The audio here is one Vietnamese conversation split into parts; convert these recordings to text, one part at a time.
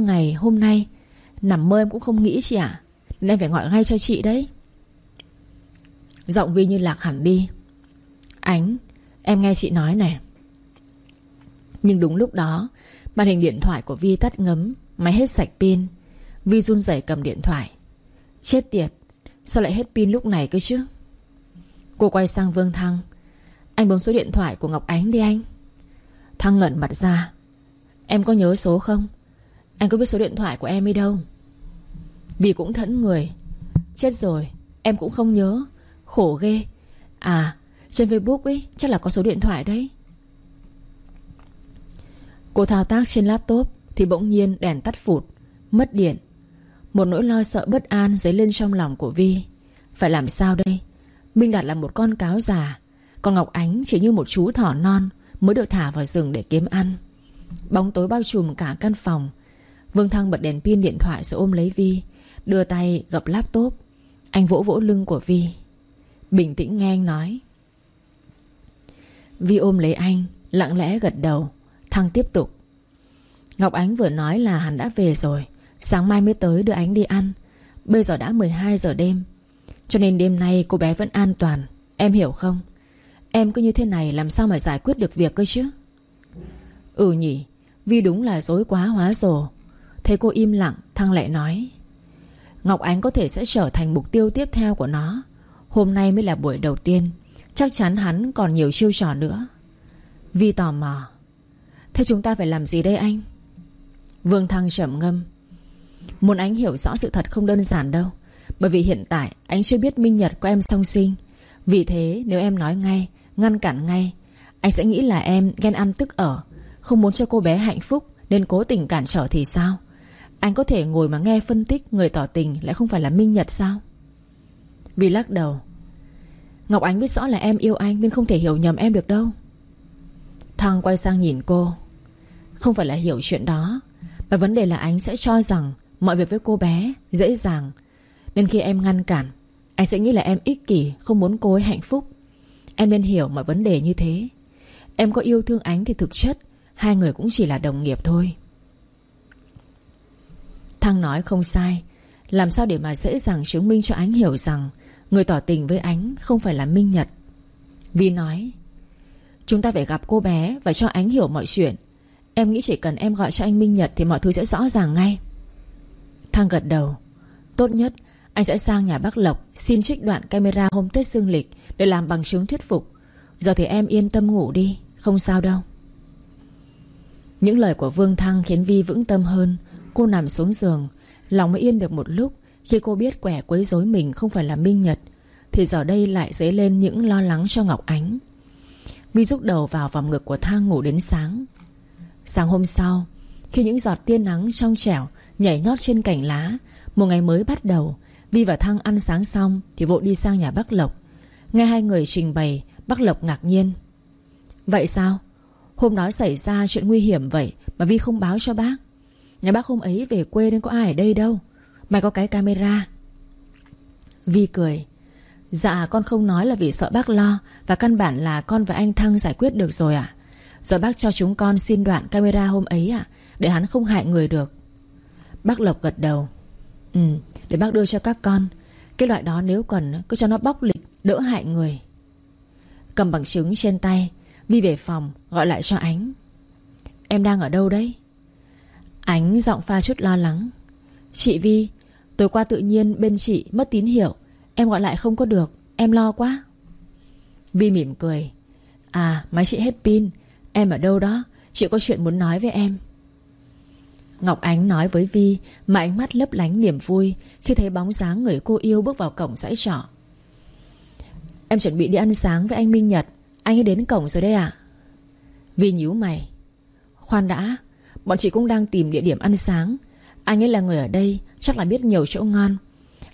ngày hôm nay. Nằm mơ em cũng không nghĩ chị ạ. Nên em phải gọi ngay cho chị đấy. Giọng Vi như lạc hẳn đi. Ánh, Em nghe chị nói này. Nhưng đúng lúc đó, Màn hình điện thoại của Vi tắt ngấm, Máy hết sạch pin. Vi run rẩy cầm điện thoại. Chết tiệt, Sao lại hết pin lúc này cơ chứ? Cô quay sang Vương Thăng. Anh bấm số điện thoại của Ngọc Ánh đi anh. Thăng ngẩn mặt ra. Em có nhớ số không? Anh có biết số điện thoại của em đi đâu? Vì cũng thẫn người. Chết rồi, Em cũng không nhớ. Khổ ghê. À trên Facebook ấy, chắc là có số điện thoại đấy. Cô thao tác trên laptop Thì bỗng nhiên đèn tắt phụt, Mất điện. Một nỗi lo sợ bất an dấy lên trong lòng của Vi. Phải làm sao đây? Minh Đạt là một con cáo già. Còn Ngọc Ánh chỉ như một chú thỏ non Mới được thả vào rừng để kiếm ăn. Bóng tối bao trùm cả căn phòng. Vương Thăng bật đèn pin điện thoại rồi ôm lấy Vi, Đưa tay gập laptop. Anh vỗ vỗ lưng của Vi, Bình tĩnh nghe anh nói. Vi ôm lấy anh, Lặng lẽ gật đầu. Thăng tiếp tục. Ngọc Ánh vừa nói là hắn đã về rồi, Sáng mai mới tới đưa Ánh đi ăn. Bây giờ đã 12 giờ đêm, Cho nên đêm nay cô bé vẫn an toàn. Em hiểu không? Em cứ như thế này làm sao mà giải quyết được việc cơ chứ? Ừ nhỉ, Vi đúng là dối quá hóa rồ. Thấy cô im lặng, Thăng lại nói, Ngọc Ánh có thể sẽ trở thành mục tiêu tiếp theo của nó. Hôm nay mới là buổi đầu tiên, Chắc chắn hắn còn nhiều chiêu trò nữa. Vi tò mò, Thế chúng ta phải làm gì đây anh? Vương Thăng trầm ngâm, Muốn anh hiểu rõ sự thật không đơn giản đâu, Bởi vì hiện tại anh chưa biết minh nhật của em song sinh. Vì thế nếu em nói ngay, Ngăn cản ngay, Anh sẽ nghĩ là em ghen ăn tức ở, Không muốn cho cô bé hạnh phúc Nên cố tình cản trở thì sao? Anh có thể ngồi mà nghe phân tích Người tỏ tình lại không phải là minh nhật sao? Vì lắc đầu. Ngọc Ánh biết rõ là em yêu anh Nên không thể hiểu nhầm em được đâu. Thăng quay sang nhìn cô. Không phải là hiểu chuyện đó, Mà vấn đề là anh sẽ cho rằng Mọi việc với cô bé dễ dàng, Nên khi em ngăn cản, Anh sẽ nghĩ là em ích kỷ, Không muốn cô ấy hạnh phúc. Em nên hiểu mọi vấn đề như thế. Em có yêu thương ánh thì thực chất Hai người cũng chỉ là đồng nghiệp thôi. Thăng nói không sai. Làm sao để mà dễ dàng chứng minh cho ánh hiểu rằng Người tỏ tình với ánh không phải là Minh Nhật? Vi nói, Chúng ta phải gặp cô bé Và cho ánh hiểu mọi chuyện. Em nghĩ chỉ cần em gọi cho anh Minh Nhật Thì mọi thứ sẽ rõ ràng ngay. Thăng gật đầu, Tốt nhất, anh sẽ sang nhà bác Lộc Xin trích đoạn camera hôm Tết dương lịch Để làm bằng chứng thuyết phục. Giờ thì em yên tâm ngủ đi, Không sao đâu. Những lời của Vương Thăng khiến Vi vững tâm hơn. Cô nằm xuống giường. Lòng mới yên được một lúc. Khi cô biết quẻ quấy rối mình không phải là Minh Nhật, Thì giờ đây lại dấy lên những lo lắng cho Ngọc Ánh. Vi rút đầu vào vòng ngực của Thang ngủ đến sáng. Sáng hôm sau, Khi những giọt tia nắng trong trẻo Nhảy nhót trên cành lá, Một ngày mới bắt đầu, Vi và Thăng ăn sáng xong Thì vội đi sang nhà bác Lộc. Nghe hai người trình bày, Bác Lộc ngạc nhiên. Vậy sao? Hôm đó xảy ra chuyện nguy hiểm vậy Mà Vi không báo cho bác? Nhà bác hôm ấy về quê nên có ai ở đây đâu. Mày có cái camera. Vi cười. Dạ con không nói là vì sợ bác lo Và căn bản là con và anh Thăng giải quyết được rồi ạ. Giờ bác cho chúng con xin đoạn camera hôm ấy ạ, Để hắn không hại người được. Bác Lộc gật đầu. Ừ để bác đưa cho các con. Cái loại đó nếu cần, cứ cho nó bóc lịch, Đỡ hại người. Cầm bằng chứng trên tay, Vi về phòng, gọi lại cho Ánh. Em đang ở đâu đấy? Ánh giọng pha chút lo lắng. Chị Vi, Tối qua tự nhiên bên chị mất tín hiệu. Em gọi lại không có được. Em lo quá. Vi mỉm cười. À máy chị hết pin. Em ở đâu đó? Chị có chuyện muốn nói với em. Ngọc Ánh nói với Vi, Mà ánh mắt lấp lánh niềm vui Khi thấy bóng dáng người cô yêu bước vào cổng dãy trọ. Em chuẩn bị đi ăn sáng với anh Minh Nhật. Anh ấy đến cổng rồi đây ạ. Vi nhíu mày. Khoan đã Bọn chị cũng đang tìm địa điểm ăn sáng. Anh ấy là người ở đây, Chắc là biết nhiều chỗ ngon.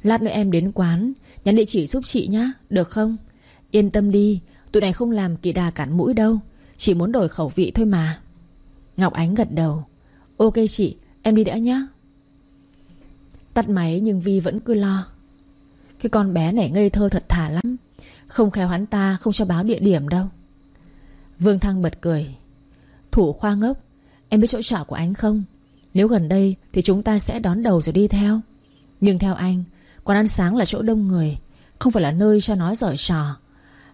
Lát nữa em đến quán, Nhắn địa chỉ giúp chị nhá, Được không? Yên tâm đi, Tụi này không làm kỳ đà cản mũi đâu. Chỉ muốn đổi khẩu vị thôi mà. Ngọc Ánh gật đầu. Ok chị, em đi đã nhá. Tắt máy nhưng Vi vẫn cứ lo. Cái con bé này ngây thơ thật thà lắm. Không khéo hắn ta, không cho báo địa điểm đâu. Vương Thăng bật cười. Thủ khoa ngốc Em biết chỗ trọ của anh không? Nếu gần đây thì chúng ta sẽ đón đầu rồi đi theo. Nhưng theo anh, Quán ăn sáng là chỗ đông người, Không phải là nơi cho nó dở trò.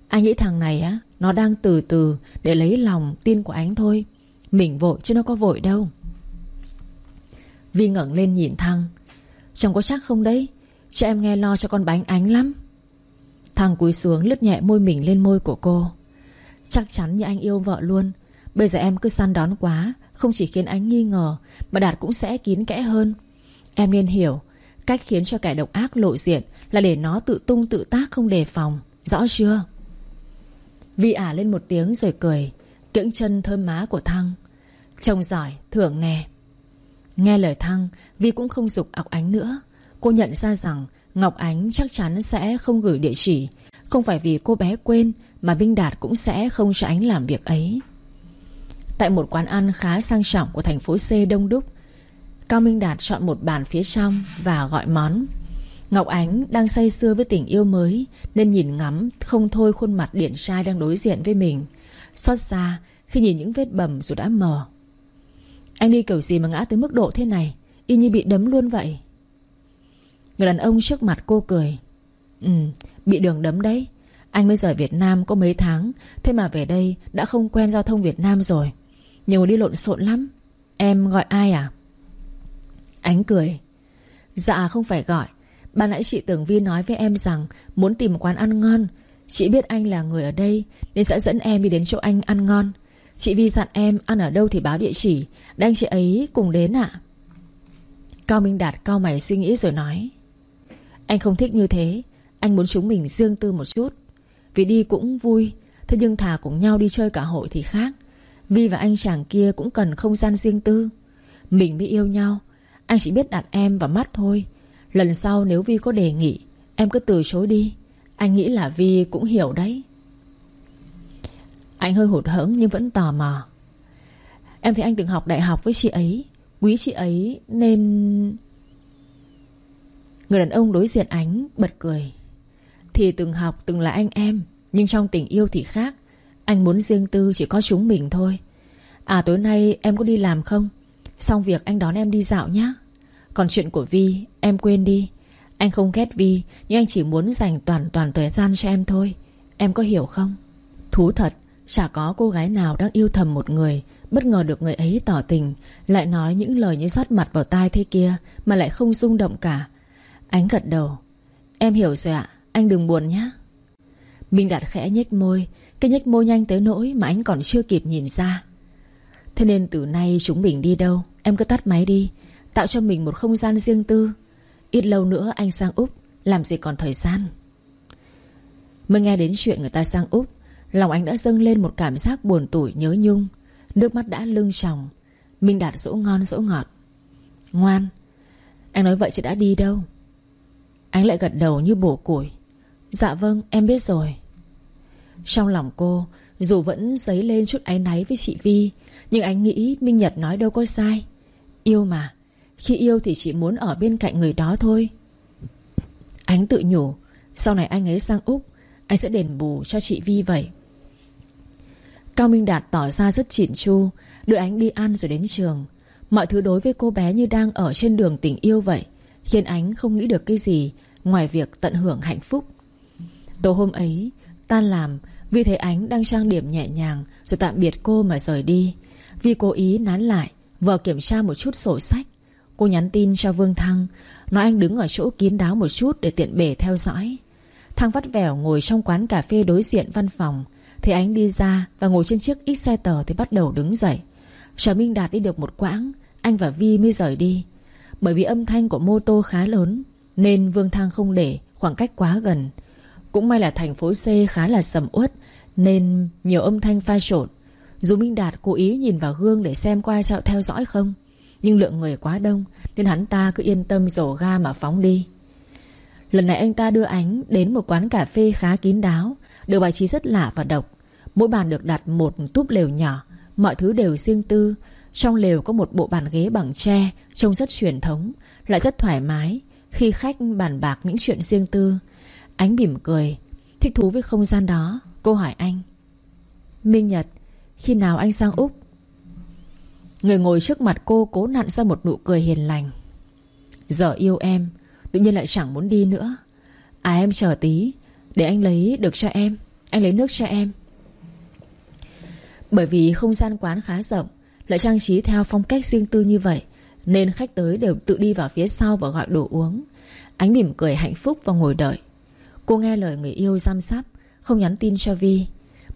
Anh nghĩ thằng này á, Nó đang từ từ để lấy lòng tin của anh thôi. Mình vội chứ nó có vội đâu. Vi ngẩng lên nhìn Thăng Chồng có chắc không đấy? Cho em nghe lo cho con bánh ánh lắm. Thằng cúi xuống lướt nhẹ môi mình lên môi của cô. Chắc chắn như anh yêu vợ luôn. Bây giờ em cứ săn đón quá không chỉ khiến anh nghi ngờ, Mà Đạt cũng sẽ kín kẽ hơn. Em nên hiểu, Cách khiến cho kẻ độc ác lộ diện Là để nó tự tung tự tác không đề phòng. Rõ chưa? Vi ả lên một tiếng rồi cười, Kiễng chân thơm má của Thăng. Chồng giỏi, thưởng nè. Nghe lời Thăng, Vi cũng không dục ọc ánh nữa. Cô nhận ra rằng Ngọc Ánh chắc chắn sẽ không gửi địa chỉ. Không phải vì cô bé quên Mà Binh Đạt cũng sẽ không cho Ánh làm việc ấy. Tại một quán ăn khá sang trọng Của thành phố C đông đúc. Cao Minh Đạt chọn một bàn phía trong Và gọi món. Ngọc Ánh đang say sưa với tình yêu mới, Nên nhìn ngắm không thôi khuôn mặt điển trai Đang đối diện với mình. Xót xa, khi nhìn những vết bầm dù đã mờ. Anh đi kiểu gì mà ngã tới mức độ thế này? Y như bị đấm luôn vậy. Người đàn ông trước mặt cô cười. Ừ bị đường đấm đấy. Anh mới rời Việt Nam có mấy tháng, Thế mà về đây đã không quen giao thông Việt Nam rồi. Nhiều đi lộn xộn lắm. Em gọi ai à? Ánh cười. Dạ không phải gọi. Ban nãy chị Tưởng Vi nói với em rằng Muốn tìm một quán ăn ngon. Chị biết anh là người ở đây, Nên sẽ dẫn em đi đến chỗ anh ăn ngon. Chị Vi dặn em ăn ở đâu thì báo địa chỉ. Để anh chị ấy cùng đến ạ. Cao Minh Đạt cao mày suy nghĩ rồi nói. Anh không thích như thế. Anh muốn chúng mình riêng tư một chút. Vì đi cũng vui, Thế nhưng thà cùng nhau đi chơi cả hội thì khác. Vi và anh chàng kia cũng cần không gian riêng tư. Mình mới yêu nhau. Anh chỉ biết đặt em vào mắt thôi. Lần sau nếu Vi có đề nghị, Em cứ từ chối đi. Anh nghĩ là Vi cũng hiểu đấy. Anh hơi hụt hẫng nhưng vẫn tò mò. Em thấy anh từng học đại học với chị ấy. Quý chị ấy nên Người đàn ông đối diện ánh bật cười. Thì từng học từng là anh em, Nhưng trong tình yêu thì khác. Anh muốn riêng tư chỉ có chúng mình thôi. À tối nay em có đi làm không? Xong việc anh đón em đi dạo nhé Còn chuyện của Vi, Em quên đi. Anh không ghét Vi, Nhưng anh chỉ muốn dành toàn toàn thời gian cho em thôi. Em có hiểu không? Thú thật, Chả có cô gái nào đang yêu thầm một người, Bất ngờ được người ấy tỏ tình, Lại nói những lời như rót mặt vào tai thế kia, Mà lại không rung động cả. Ánh gật đầu. Em hiểu rồi ạ, Anh đừng buồn nhé Minh Đạt khẽ nhếch môi cái nhếch môi nhanh tới nỗi mà anh còn chưa kịp nhìn ra. Thế nên từ nay chúng mình đi đâu, Em cứ tắt máy đi, Tạo cho mình một không gian riêng tư. Ít lâu nữa anh sang Úc, Làm gì còn thời gian. Mới nghe đến chuyện người ta sang Úc, Lòng anh đã dâng lên một cảm giác buồn tủi nhớ nhung. Nước mắt đã lưng tròng Minh Đạt dỗ ngon dỗ ngọt. Ngoan, Anh nói vậy chứ đã đi đâu? Anh lại gật đầu như bổ củi. Dạ vâng em biết rồi. Trong lòng cô, Dù vẫn dấy lên chút áy náy với chị Vi, Nhưng anh nghĩ Minh Nhật nói đâu có sai. Yêu mà, Khi yêu thì chỉ muốn ở bên cạnh người đó thôi. Ánh tự nhủ, Sau này anh ấy sang Úc, Anh sẽ đền bù cho chị Vi vậy. Cao Minh Đạt tỏ ra rất chỉn chu, Đưa ánh đi ăn rồi đến trường. Mọi thứ đối với cô bé như đang ở trên đường tình yêu vậy, Khiến ánh không nghĩ được cái gì Ngoài việc tận hưởng hạnh phúc. Tối hôm ấy Tan làm, vì thấy ánh đang trang điểm nhẹ nhàng Rồi tạm biệt cô mà rời đi. Vì cố ý nán lại, Vợ kiểm tra một chút sổ sách. Cô nhắn tin cho Vương Thăng, Nói anh đứng ở chỗ kín đáo một chút để tiện bể theo dõi. Thăng vắt vẻo ngồi trong quán cà phê đối diện văn phòng, Thấy ánh đi ra Và ngồi trên chiếc ít xe tờ thì bắt đầu đứng dậy. Sở Minh Đạt đi được một quãng, Anh và Vi mới rời đi. Bởi vì âm thanh của mô tô khá lớn, Nên Vương Thăng không để khoảng cách quá gần. Cũng may là thành phố C khá là sầm uất, Nên nhiều âm thanh pha trộn. Dù Minh Đạt cố ý nhìn vào gương Để xem có ai sao theo dõi không, Nhưng lượng người quá đông, Nên hắn ta cứ yên tâm rổ ga mà phóng đi. Lần này anh ta đưa ánh đến một quán cà phê khá kín đáo, được bài trí rất lạ và độc. Mỗi bàn được đặt một túp lều nhỏ, Mọi thứ đều riêng tư. Trong lều có một bộ bàn ghế bằng tre, Trông rất truyền thống, Lại rất thoải mái. Khi khách bàn bạc những chuyện riêng tư Ánh mỉm cười. Thích thú với không gian đó. Cô hỏi anh. Minh Nhật, Khi nào anh sang Úc? Người ngồi trước mặt cô cố nặn ra một nụ cười hiền lành. Giờ yêu em, Tự nhiên lại chẳng muốn đi nữa. À em chờ tí, Để anh lấy được cho em. Anh lấy nước cho em. Bởi vì không gian quán khá rộng, Lại trang trí theo phong cách riêng tư như vậy, Nên khách tới đều tự đi vào phía sau Và gọi đồ uống. Ánh mỉm cười hạnh phúc và ngồi đợi. Cô nghe lời người yêu giam sắp Không nhắn tin cho Vi.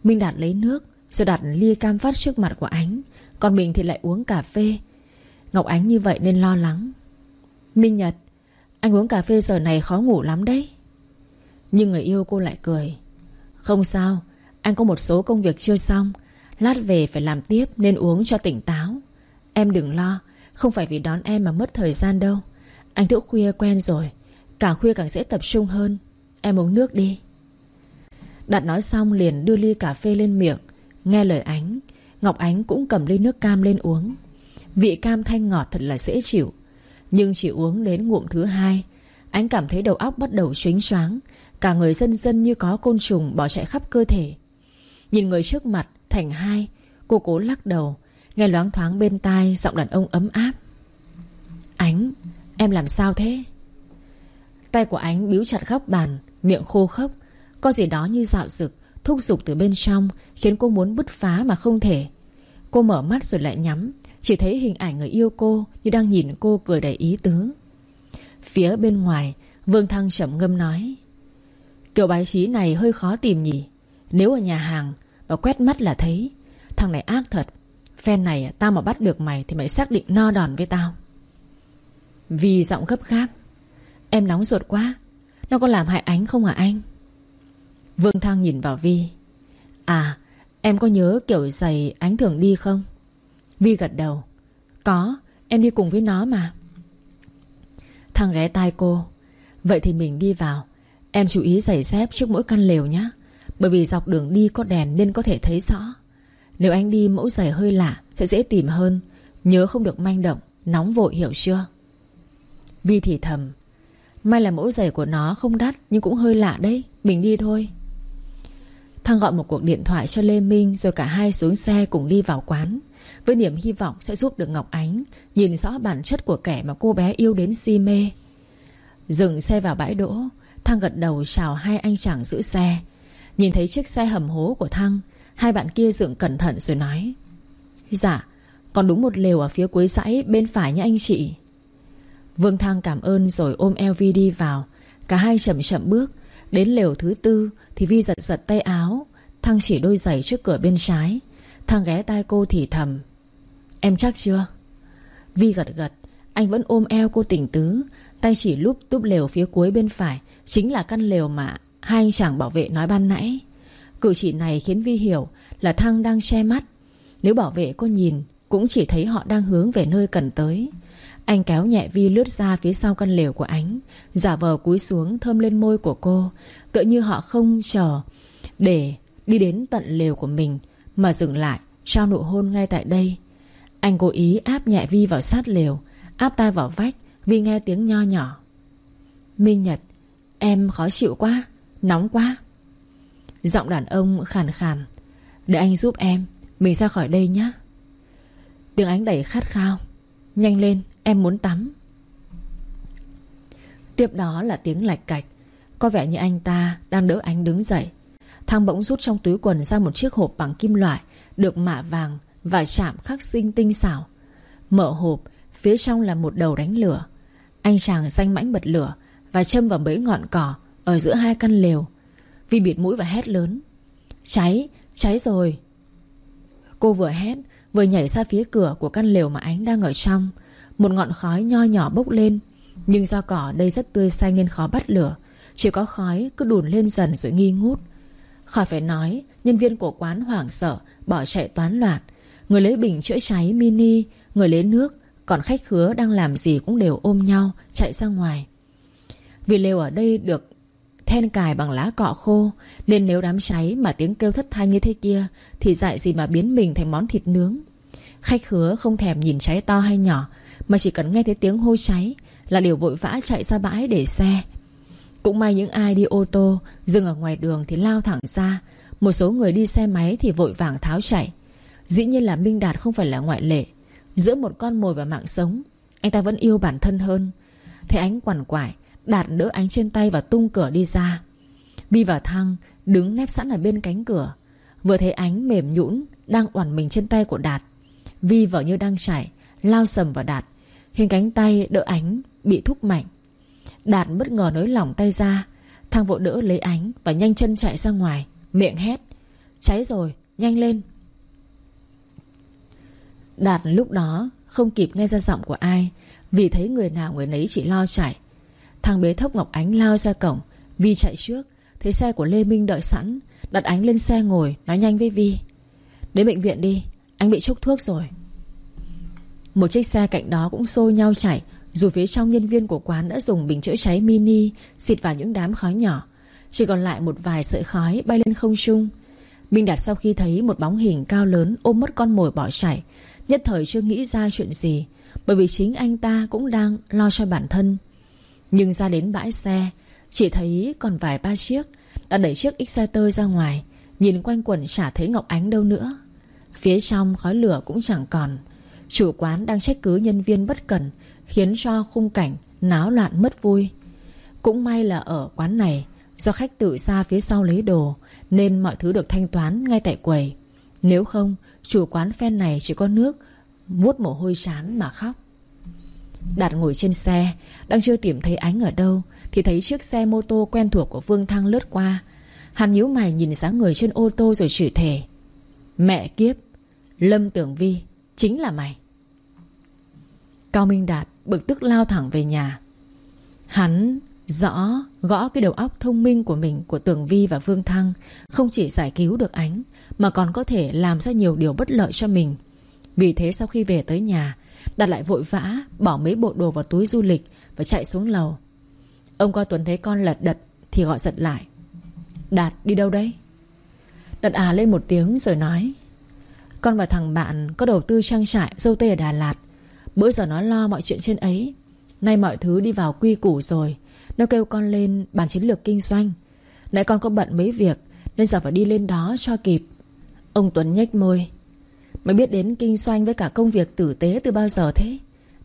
Minh Đạt lấy nước, Rồi đặt ly cam phát trước mặt của Ánh. Còn mình thì lại uống cà phê. Ngọc Ánh như vậy nên lo lắng. Minh Nhật, Anh uống cà phê giờ này khó ngủ lắm đấy. Nhưng người yêu cô lại cười. Không sao, Anh có một số công việc chưa xong. Lát về phải làm tiếp nên uống cho tỉnh táo. Em đừng lo, Không phải vì đón em mà mất thời gian đâu. Anh thức khuya quen rồi Càng khuya càng dễ tập trung hơn. Em uống nước đi. Đạt nói xong liền đưa ly cà phê lên miệng, Nghe lời ánh. Ngọc Ánh cũng cầm ly nước cam lên uống. Vị cam thanh ngọt thật là dễ chịu, Nhưng chỉ uống đến ngụm thứ hai, Ánh cảm thấy đầu óc bắt đầu xuyến xoáng Cả người dân dân như có côn trùng bỏ chạy khắp cơ thể. Nhìn người trước mặt, Thành hai, Cô cố lắc đầu, Nghe loáng thoáng bên tai Giọng đàn ông ấm áp. Ánh, Em làm sao thế? Tay của Ánh biếu chặt góc bàn Miệng khô khốc. Có gì đó như dạo rực, Thúc giục từ bên trong, Khiến cô muốn bứt phá mà không thể. Cô mở mắt rồi lại nhắm, Chỉ thấy hình ảnh người yêu cô Như đang nhìn cô cười đầy ý tứ. Phía bên ngoài, Vương Thăng chậm ngâm nói, Kiểu bài trí này hơi khó tìm nhỉ. Nếu ở nhà hàng Và quét mắt là thấy, Thằng này ác thật. Phen này tao mà bắt được mày Thì mày xác định no đòn với tao. Vì giọng gấp gáp, Em nóng ruột quá nó có làm hại ánh không hả anh? Vương Thăng nhìn vào Vi. À em có nhớ kiểu giày ánh thường đi không? Vi gật đầu. Có, em đi cùng với nó mà. Thăng ghé tai cô. Vậy thì mình đi vào. Em chú ý giày dép trước mỗi căn lều nhé Bởi vì dọc đường đi có đèn nên có thể thấy rõ. Nếu anh đi mẫu giày hơi lạ, Sẽ dễ tìm hơn. Nhớ không được manh động, Nóng vội hiểu chưa? Vi thì thầm. May là mẫu giày của nó không đắt, Nhưng cũng hơi lạ đấy. Mình đi thôi. Thăng gọi một cuộc điện thoại cho Lê Minh, Rồi cả hai xuống xe cùng đi vào quán. Với niềm hy vọng sẽ giúp được Ngọc Ánh Nhìn rõ bản chất của kẻ mà cô bé yêu đến si mê. Dừng xe vào bãi đỗ Thăng gật đầu chào hai anh chàng giữ xe. Nhìn thấy chiếc xe hầm hố của Thăng Hai bạn kia dựng cẩn thận rồi nói Dạ Còn đúng một lều ở phía cuối dãy Bên phải nha anh chị. Vương Thăng cảm ơn rồi ôm LV đi vào. Cả hai chậm chậm bước. Đến lều thứ tư Thì Vi giật giật tay áo. Thăng chỉ đôi giày trước cửa bên trái. Thăng ghé tai cô thì thầm, Em chắc chưa? Vi gật gật, Anh vẫn ôm eo cô tỉnh tứ. Tay chỉ lúp túp lều phía cuối bên phải, Chính là căn lều mà Hai anh chàng bảo vệ nói ban nãy. Cử chỉ này khiến Vi hiểu Là Thăng đang che mắt. Nếu bảo vệ cô nhìn, Cũng chỉ thấy họ đang hướng về nơi cần tới anh kéo nhẹ Vi lướt ra phía sau căn lều của ánh. Giả vờ cúi xuống thơm lên môi của cô, Tựa như họ không chờ Để đi đến tận lều của mình, Mà dừng lại, Trao nụ hôn ngay tại đây. Anh cố ý áp nhẹ Vi vào sát lều, Áp tay vào vách Vi nghe tiếng nho nhỏ. Minh Nhật, Em khó chịu quá, Nóng quá. Giọng đàn ông khàn khàn. Để anh giúp em, Mình ra khỏi đây nhé Tiếng ánh đẩy khát khao, Nhanh lên. Em muốn tắm. Tiếp đó là tiếng lạch cạch. Có vẻ như anh ta đang đỡ anh đứng dậy. Thằng bỗng rút trong túi quần ra một chiếc hộp bằng kim loại Được mạ vàng Và chạm khắc sinh tinh xảo. Mở hộp Phía trong là một đầu đánh lửa. Anh chàng xanh mãnh bật lửa Và châm vào mấy ngọn cỏ Ở giữa hai căn lều. Vi bịt mũi và hét lớn. Cháy, cháy rồi. Cô vừa hét Vừa nhảy ra phía cửa của căn lều mà ánh đang ở trong một ngọn khói nho nhỏ bốc lên. Nhưng do cỏ đây rất tươi xanh nên khó bắt lửa. Chỉ có khói cứ đùn lên dần rồi nghi ngút. Khỏi phải nói, Nhân viên của quán hoảng sợ, Bỏ chạy toán loạn. Người lấy bình chữa cháy mini, Người lấy nước, Còn khách khứa đang làm gì cũng đều ôm nhau, Chạy ra ngoài. Vì lều ở đây được then cài bằng lá cọ khô, Nên nếu đám cháy mà tiếng kêu thất thanh như thế kia, Thì dại gì mà biến mình thành món thịt nướng. Khách khứa không thèm nhìn cháy to hay nhỏ mà chỉ cần nghe thấy tiếng hôi cháy Là đều vội vã chạy ra bãi để xe. Cũng may những ai đi ô tô Dừng ở ngoài đường thì lao thẳng ra. Một số người đi xe máy thì vội vàng tháo chạy. Dĩ nhiên là Minh Đạt không phải là ngoại lệ. Giữa một con mồi và mạng sống, Anh ta vẫn yêu bản thân hơn. Thấy ánh quằn quại, Đạt đỡ ánh trên tay và tung cửa đi ra. Vi và Thăng đứng nép sẵn ở bên cánh cửa. Vừa thấy ánh mềm nhũn Đang oằn mình trên tay của Đạt, Vi vợ như đang chảy Lao sầm vào Đạt. Hình cánh tay đỡ ánh, bị thúc mạnh. Đạt bất ngờ nới lỏng tay ra thang vội đỡ lấy ánh Và nhanh chân chạy ra ngoài, Miệng hét, Cháy rồi, nhanh lên. Đạt lúc đó không kịp nghe ra giọng của ai, Vì thấy người nào người nấy chỉ lo chạy. Thằng bế thốc Ngọc Ánh lao ra cổng, Vi chạy trước, Thấy xe của Lê Minh đợi sẵn, Đặt Ánh lên xe ngồi, Nói nhanh với Vi, Đến bệnh viện đi, Anh bị chốc thuốc rồi. Một chiếc xe cạnh đó cũng xô nhau chạy, Dù phía trong nhân viên của quán đã dùng bình chữa cháy mini Xịt vào những đám khói nhỏ. Chỉ còn lại một vài sợi khói bay lên không trung. Minh Đạt sau khi thấy một bóng hình cao lớn ôm mất con mồi bỏ chạy, Nhất thời chưa nghĩ ra chuyện gì, Bởi vì chính anh ta cũng đang lo cho bản thân. Nhưng ra đến bãi xe, Chỉ thấy còn vài ba chiếc Đã đẩy chiếc Exciter ra ngoài, Nhìn quanh quẩn chả thấy Ngọc Ánh đâu nữa. Phía trong khói lửa cũng chẳng còn Chủ quán đang trách cứ nhân viên bất cẩn, Khiến cho khung cảnh náo loạn mất vui. Cũng may là ở quán này, Do khách tự ra phía sau lấy đồ, Nên mọi thứ được thanh toán ngay tại quầy. Nếu không, Chủ quán phen này chỉ có nước, Vuốt mồ hôi chán mà khóc. Đạt ngồi trên xe, Đang chưa tìm thấy ánh ở đâu, Thì thấy chiếc xe mô tô quen thuộc của Vương Thăng lướt qua. Hắn nhíu mày nhìn dáng người trên ô tô rồi chửi thề. Mẹ kiếp, Lâm Tưởng Vi Chính là mày. Cao Minh Đạt bực tức lao thẳng về nhà. Hắn rõ, gõ cái đầu óc thông minh của mình, Của Tưởng Vi và Vương Thăng, Không chỉ giải cứu được ánh, Mà còn có thể làm ra nhiều điều bất lợi cho mình. Vì thế sau khi về tới nhà, Đạt lại vội vã Bỏ mấy bộ đồ vào túi du lịch Và chạy xuống lầu. Ông coi Tuấn thấy con lật đật Thì gọi giật lại. Đạt đi đâu đấy? Đạt à lên một tiếng rồi nói con và thằng bạn có đầu tư trang trại Dâu tây ở Đà Lạt. Bữa giờ nó lo mọi chuyện trên ấy. Nay mọi thứ đi vào quy củ rồi. Nó kêu con lên bàn chiến lược kinh doanh. Nãy con có bận mấy việc, Nên giờ phải đi lên đó cho kịp. Ông Tuấn nhếch môi. Mày biết đến kinh doanh với cả công việc tử tế từ bao giờ thế?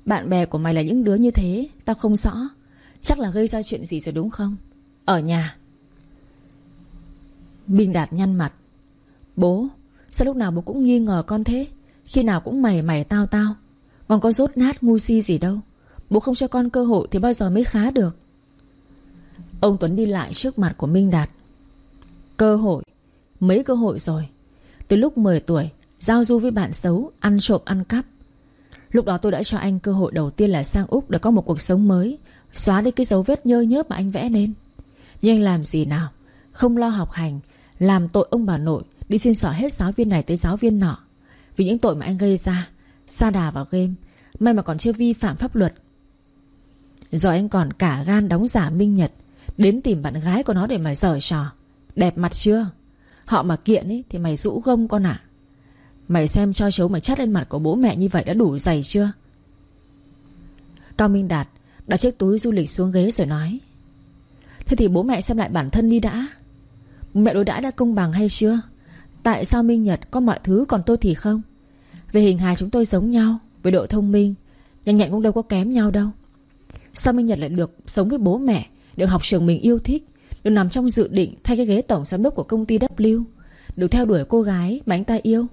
Bạn bè của mày là những đứa như thế, Tao không rõ. Chắc là gây ra chuyện gì rồi đúng không? Ở nhà. Bình Đạt nhăn mặt. Bố Sao lúc nào bố cũng nghi ngờ con thế? Khi nào cũng mày mày tao tao. Con có rốt nát ngu si gì đâu. Bố không cho con cơ hội thì bao giờ mới khá được? Ông Tuấn đi lại trước mặt của Minh Đạt. Cơ hội. Mấy cơ hội rồi. Từ lúc 10 tuổi, Giao du với bạn xấu, Ăn trộm, ăn cắp. Lúc đó tôi đã cho anh cơ hội đầu tiên là sang Úc Để có một cuộc sống mới, Xóa đi cái dấu vết nhơ nhớp mà anh vẽ nên. Nhưng anh làm gì nào? Không lo học hành, Làm tội ông bà nội Đi xin xỏ hết giáo viên này tới giáo viên nọ. Vì những tội mà anh gây ra, Sa đà vào game, May mà còn chưa vi phạm pháp luật. Rồi anh còn cả gan đóng giả minh nhật, Đến tìm bạn gái của nó để mà giở trò. Đẹp mặt chưa? Họ mà kiện ấy thì mày rũ gông con ạ. Mày xem cho chấu mày chát lên mặt của bố mẹ như vậy đã đủ dày chưa? Cao Minh Đạt Đặt chiếc túi du lịch xuống ghế rồi nói. Thế thì bố mẹ xem lại bản thân đi đã. Mẹ đối đãi đã công bằng hay chưa? Tại sao Minh Nhật có mọi thứ còn tôi thì không? Về hình hài chúng tôi giống nhau, Về độ thông minh, Nhanh nhẹn cũng đâu có kém nhau đâu. Sao Minh Nhật lại được sống với bố mẹ, Được học trường mình yêu thích, Được nằm trong dự định thay cái ghế tổng giám đốc của công ty W, Được theo đuổi cô gái mà anh ta yêu?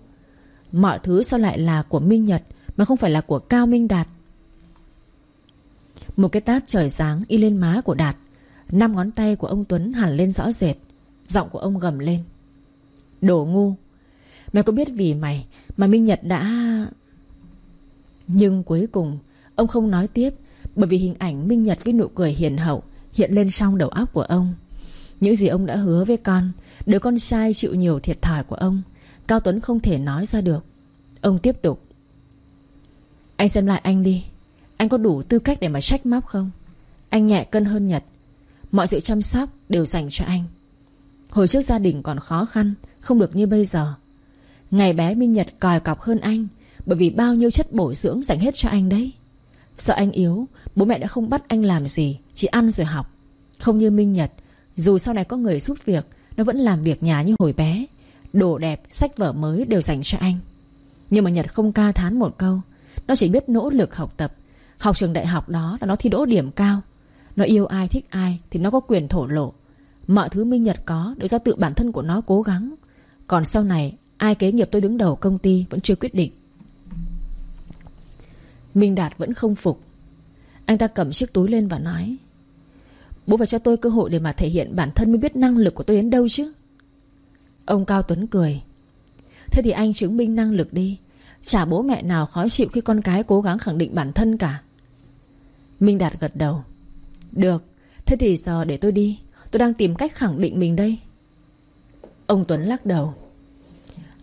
Mọi thứ sao lại là của Minh Nhật Mà không phải là của Cao Minh Đạt? Một cái tát trời sáng y lên má của Đạt, Năm ngón tay của ông Tuấn hẳn lên rõ rệt, Giọng của ông gầm lên. Đồ ngu. Mày có biết vì mày Mà Minh Nhật đã Nhưng cuối cùng, Ông không nói tiếp, Bởi vì hình ảnh Minh Nhật với nụ cười hiền hậu Hiện lên trong đầu óc của ông. Những gì ông đã hứa với con, Đứa con trai chịu nhiều thiệt thòi của ông, Cao Tuấn không thể nói ra được. Ông tiếp tục. Anh xem lại anh đi. Anh có đủ tư cách để mà trách móc không? Anh nhẹ cân hơn Nhật. Mọi sự chăm sóc đều dành cho anh. Hồi trước gia đình còn khó khăn không được như bây giờ. Ngày bé Minh Nhật còi cọc hơn anh Bởi vì bao nhiêu chất bổ dưỡng dành hết cho anh đấy. Sợ anh yếu Bố mẹ đã không bắt anh làm gì Chỉ ăn rồi học. Không như Minh Nhật Dù sau này có người giúp việc Nó vẫn làm việc nhà như hồi bé. Đồ đẹp, sách vở mới đều dành cho anh. Nhưng mà Nhật không ca thán một câu. Nó chỉ biết nỗ lực học tập. Học trường đại học đó là nó thi đỗ điểm cao. Nó yêu ai thích ai Thì nó có quyền thổ lộ. Mọi thứ Minh Nhật có đều do tự bản thân của nó cố gắng. Còn sau này, Ai kế nghiệp tôi đứng đầu công ty Vẫn chưa quyết định. Minh Đạt vẫn không phục. Anh ta cầm chiếc túi lên và nói, Bố phải cho tôi cơ hội để mà thể hiện bản thân mới biết năng lực của tôi đến đâu chứ. Ông Cao Tuấn cười, Thế thì anh chứng minh năng lực đi. Chả bố mẹ nào khó chịu khi con cái cố gắng khẳng định bản thân cả. Minh Đạt gật đầu, Được, Thế thì giờ để tôi đi. Tôi đang tìm cách khẳng định mình đây. Ông Tuấn lắc đầu.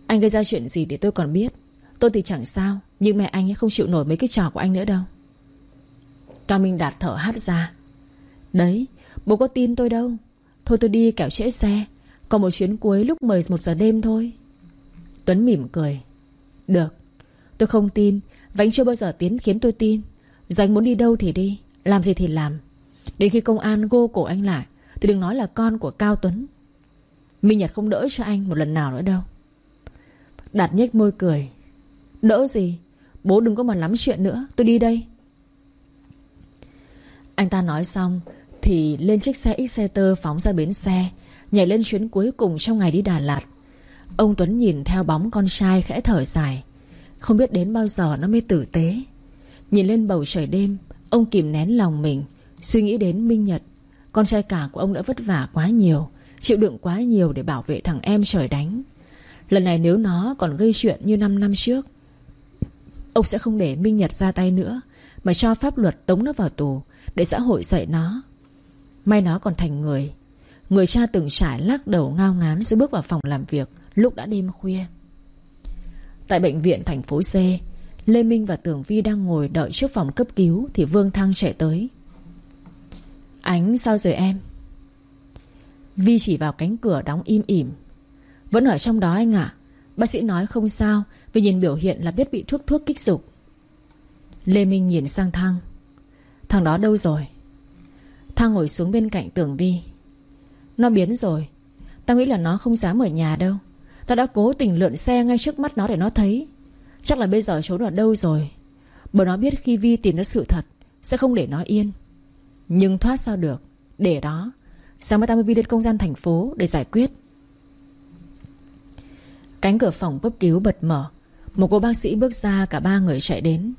Anh gây ra chuyện gì để tôi còn biết? Tôi thì chẳng sao, Nhưng mẹ anh ấy không chịu nổi mấy cái trò của anh nữa đâu. Cao Minh Đạt thở hắt ra. Đấy, Bố có tin tôi đâu. Thôi tôi đi kẻo trễ xe, Còn một chuyến cuối lúc 11 giờ đêm thôi. Tuấn mỉm cười. Được, Tôi không tin, Và anh chưa bao giờ tiến khiến tôi tin. Giờ anh muốn đi đâu thì đi, Làm gì thì làm. Đến khi công an gô cổ anh lại, Thì đừng nói là con của Cao Tuấn. Minh Nhật không đỡ cho anh một lần nào nữa đâu. Đạt nhếch môi cười. Đỡ gì? Bố đừng có mà lắm chuyện nữa, Tôi đi đây. Anh ta nói xong Thì lên chiếc xe Exciter phóng ra bến xe, Nhảy lên chuyến cuối cùng trong ngày đi Đà Lạt. Ông Tuấn nhìn theo bóng con trai khẽ thở dài. Không biết đến bao giờ nó mới tử tế. Nhìn lên bầu trời đêm, Ông kìm nén lòng mình, Suy nghĩ đến Minh Nhật. Con trai cả của ông đã vất vả quá nhiều. Chịu đựng quá nhiều để bảo vệ thằng em trời đánh. Lần này nếu nó còn gây chuyện như 5 năm trước, Ông sẽ không để Minh Nhật ra tay nữa, Mà cho pháp luật tống nó vào tù Để xã hội dạy nó. May nó còn thành người. Người cha từng trải lắc đầu ngao ngán Rồi bước vào phòng làm việc Lúc đã đêm khuya. Tại bệnh viện thành phố C, Lê Minh và Tưởng Vi đang ngồi đợi trước phòng cấp cứu Thì Vương Thăng chạy tới. Ánh, sao rồi em? Vi chỉ vào cánh cửa đóng im ỉm. Vẫn ở trong đó anh ạ. Bác sĩ nói không sao, Vì nhìn biểu hiện là biết bị thuốc thuốc kích dục. Lê Minh nhìn sang Thăng. Thằng đó đâu rồi? Thăng ngồi xuống bên cạnh Tưởng Vi. Nó biến rồi. Tao nghĩ là nó không dám ở nhà đâu. Tao đã cố tình lượn xe ngay trước mắt nó để nó thấy. Chắc là bây giờ trốn ở đâu rồi? Bởi nó biết khi Vi tìm ra sự thật, Sẽ không để nó yên. Nhưng thoát sao được. Để đó. Sáng mai ta mới đi đến công an thành phố để giải quyết. Cánh cửa phòng cấp cứu bật mở. Một cô bác sĩ bước ra, Cả ba người chạy đến.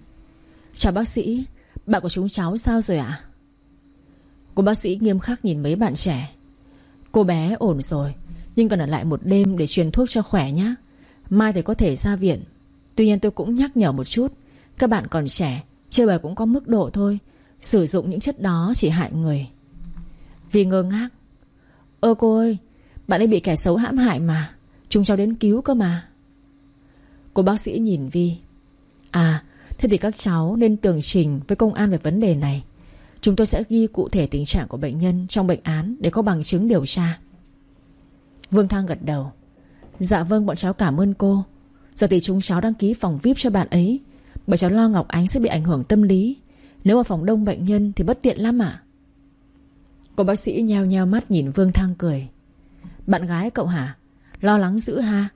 Chào bác sĩ, Bạn của chúng cháu sao rồi ạ? Cô bác sĩ nghiêm khắc nhìn mấy bạn trẻ. Cô bé ổn rồi, Nhưng cần ở lại một đêm để truyền thuốc cho khỏe nhé Mai thì có thể ra viện. Tuy nhiên tôi cũng nhắc nhở một chút, Các bạn còn trẻ, Chơi bời cũng có mức độ thôi. Sử dụng những chất đó chỉ hại người. Vì ngơ ngác. Ơ cô ơi, Bạn ấy bị kẻ xấu hãm hại mà. Chúng cháu đến cứu cơ mà. Cô bác sĩ nhìn Vi. À Thế thì các cháu nên tường trình với công an về vấn đề này. Chúng tôi sẽ ghi cụ thể tình trạng của bệnh nhân Trong bệnh án để có bằng chứng điều tra. Vương thang gật đầu. Dạ vâng bọn cháu cảm ơn cô. Giờ thì chúng cháu đăng ký phòng VIP cho bạn ấy. Bởi cháu lo Ngọc Ánh sẽ bị ảnh hưởng tâm lý. Nếu mà phòng đông bệnh nhân thì bất tiện lắm ạ. Cô bác sĩ nheo nheo mắt nhìn Vương Thăng cười. Bạn gái cậu hả? Lo lắng dữ ha.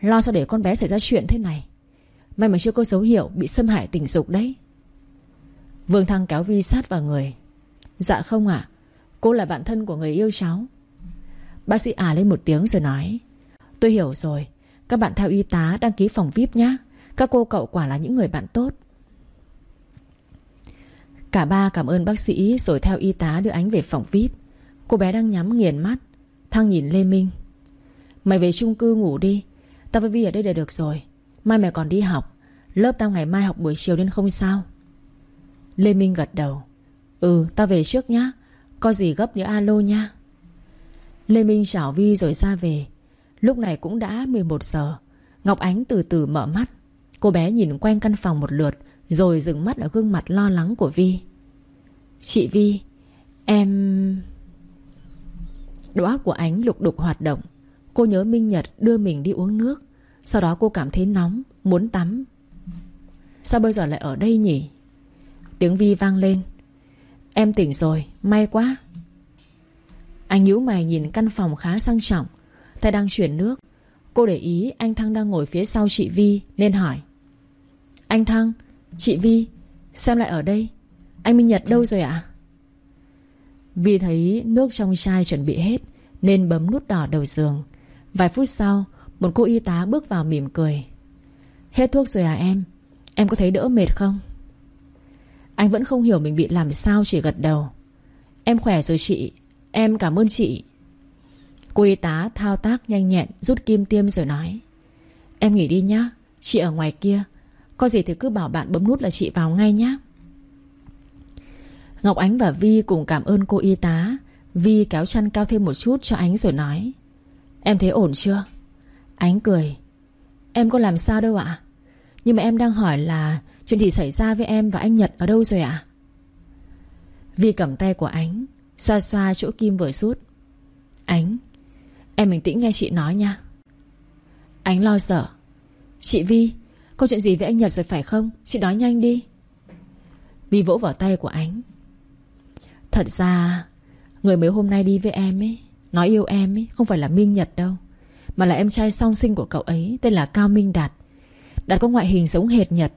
Lo sao để con bé xảy ra chuyện thế này? May mà chưa có dấu hiệu bị xâm hại tình dục đấy. Vương Thăng kéo Vi sát vào người. Dạ không ạ. Cô là bạn thân của người yêu cháu. Bác sĩ à lên một tiếng rồi nói. Tôi hiểu rồi. Các bạn theo y tá đăng ký phòng VIP nhé Các cô cậu quả là những người bạn tốt. Cả ba cảm ơn bác sĩ Rồi theo y tá đưa ánh về phòng VIP. Cô bé đang nhắm nghiền mắt Thăng nhìn Lê Minh. Mày về chung cư ngủ đi, Tao với Vi ở đây là được rồi. Mai mày còn đi học, Lớp tao ngày mai học buổi chiều nên không sao. Lê Minh gật đầu. Ừ tao về trước nhá, Có gì gấp nhớ alo nha. Lê Minh chào Vi rồi ra về. Lúc này cũng đã 11 giờ, Ngọc Ánh từ từ mở mắt. Cô bé nhìn quanh căn phòng một lượt rồi dừng mắt ở gương mặt lo lắng của Vi. Chị Vi Em... Đầu óc của Ánh lục đục hoạt động. Cô nhớ Minh Nhật đưa mình đi uống nước. Sau đó cô cảm thấy nóng Muốn tắm. Sao bây giờ lại ở đây nhỉ? Tiếng Vi vang lên. Em tỉnh rồi, may quá. Anh nhíu mày nhìn căn phòng khá sang trọng. Tay đang chuyển nước. Cô để ý anh Thăng đang ngồi phía sau chị Vi Nên hỏi. Anh Thăng, Chị Vi, Xem lại ở đây. Anh Minh Nhật đâu rồi ạ? Vi thấy nước trong chai chuẩn bị hết, Nên bấm nút đỏ đầu giường. Vài phút sau, Một cô y tá bước vào mỉm cười. Hết thuốc rồi à em? Em có thấy đỡ mệt không? Anh vẫn không hiểu mình bị làm sao, chỉ gật đầu. Em khỏe rồi chị. Em cảm ơn chị. Cô y tá thao tác nhanh nhẹn, Rút kim tiêm rồi nói. Em nghỉ đi nhá. Chị ở ngoài kia. Có gì thì cứ bảo bạn bấm nút là chị vào ngay nhá. Ngọc Ánh và Vi cùng cảm ơn cô y tá. Vi kéo chăn cao thêm một chút cho Ánh rồi nói, Em thấy ổn chưa? Ánh cười, Em có làm sao đâu ạ. Nhưng mà em đang hỏi là Chuyện gì xảy ra với em và anh Nhật ở đâu rồi ạ? Vi cầm tay của Ánh, Xoa xoa chỗ kim vừa rút. Ánh, Em bình tĩnh nghe chị nói nha. Ánh lo sợ, Chị Vi có chuyện gì với anh Nhật rồi phải không? Chị nói nhanh đi. Vi vỗ vào tay của Ánh Thật ra Người mấy hôm nay đi với em ấy Nói yêu em ấy Không phải là Minh Nhật đâu Mà là em trai song sinh của cậu ấy Tên là Cao Minh Đạt. Đạt có ngoại hình giống hệt Nhật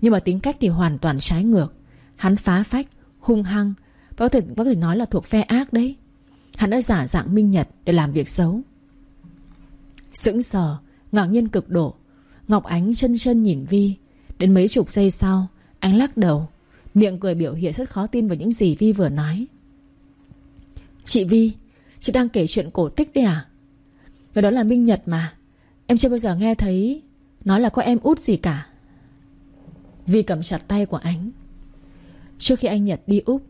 Nhưng mà tính cách thì hoàn toàn trái ngược. Hắn phá phách, hung hăng Và có thể, có thể nói là thuộc phe ác đấy. Hắn đã giả dạng Minh Nhật để làm việc xấu. Sững sờ Ngạc nhiên cực độ. Ngọc Ánh chân chân nhìn Vi. Đến mấy chục giây sau Ánh lắc đầu. Miệng cười biểu hiện rất khó tin vào những gì Vi vừa nói. Chị Vi, Chị đang kể chuyện cổ tích đấy à? Người đó là Minh Nhật mà. Em chưa bao giờ nghe thấy Nói là có em út gì cả. Vi cầm chặt tay của Ánh. Trước khi anh Nhật đi Úc,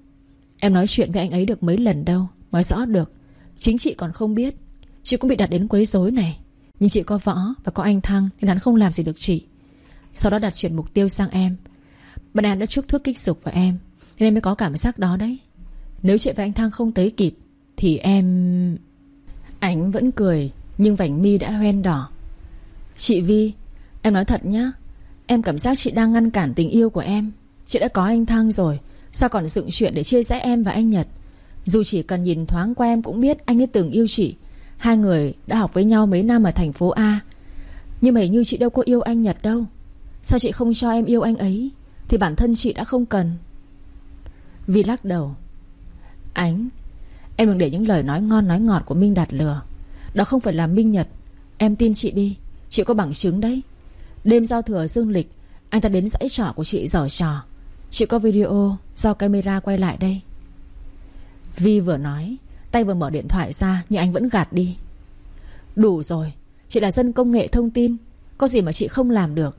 Em nói chuyện với anh ấy được mấy lần đâu, Nói rõ được. Chính chị còn không biết. Chị cũng bị đặt đến quấy rối này. Nhưng chị có võ và có anh Thăng Nên hắn không làm gì được chị. Sau đó đặt chuyển mục tiêu sang em. Bạn anh đã chúc thuốc kích dục vào em, Nên em mới có cảm giác đó đấy. Nếu chị và anh Thăng không tới kịp, Thì em... Ánh vẫn cười, Nhưng vành mi đã hoen đỏ. Chị Vi, Em nói thật nhá. Em cảm giác chị đang ngăn cản tình yêu của em. Chị đã có anh Thăng rồi, Sao còn dựng chuyện để chia rẽ em và anh Nhật? Dù chỉ cần nhìn thoáng qua em cũng biết Anh ấy từng yêu chị. Hai người đã học với nhau mấy năm ở thành phố A. Nhưng mà hình như chị đâu có yêu anh Nhật đâu. Sao chị không cho em yêu anh ấy? Thì bản thân chị đã không cần. Vi lắc đầu. Ánh, Em đừng để những lời nói ngon nói ngọt của Minh Đạt lừa. Đó không phải là Minh Nhật. Em tin chị đi. Chị có bằng chứng đấy. Đêm giao thừa dương lịch, Anh ta đến dãy trọ của chị giở trò. Chị có video do camera quay lại đây. Vi vừa nói Tay vừa mở điện thoại ra Nhưng anh vẫn gạt đi. Đủ rồi Chị là dân công nghệ thông tin Có gì mà chị không làm được?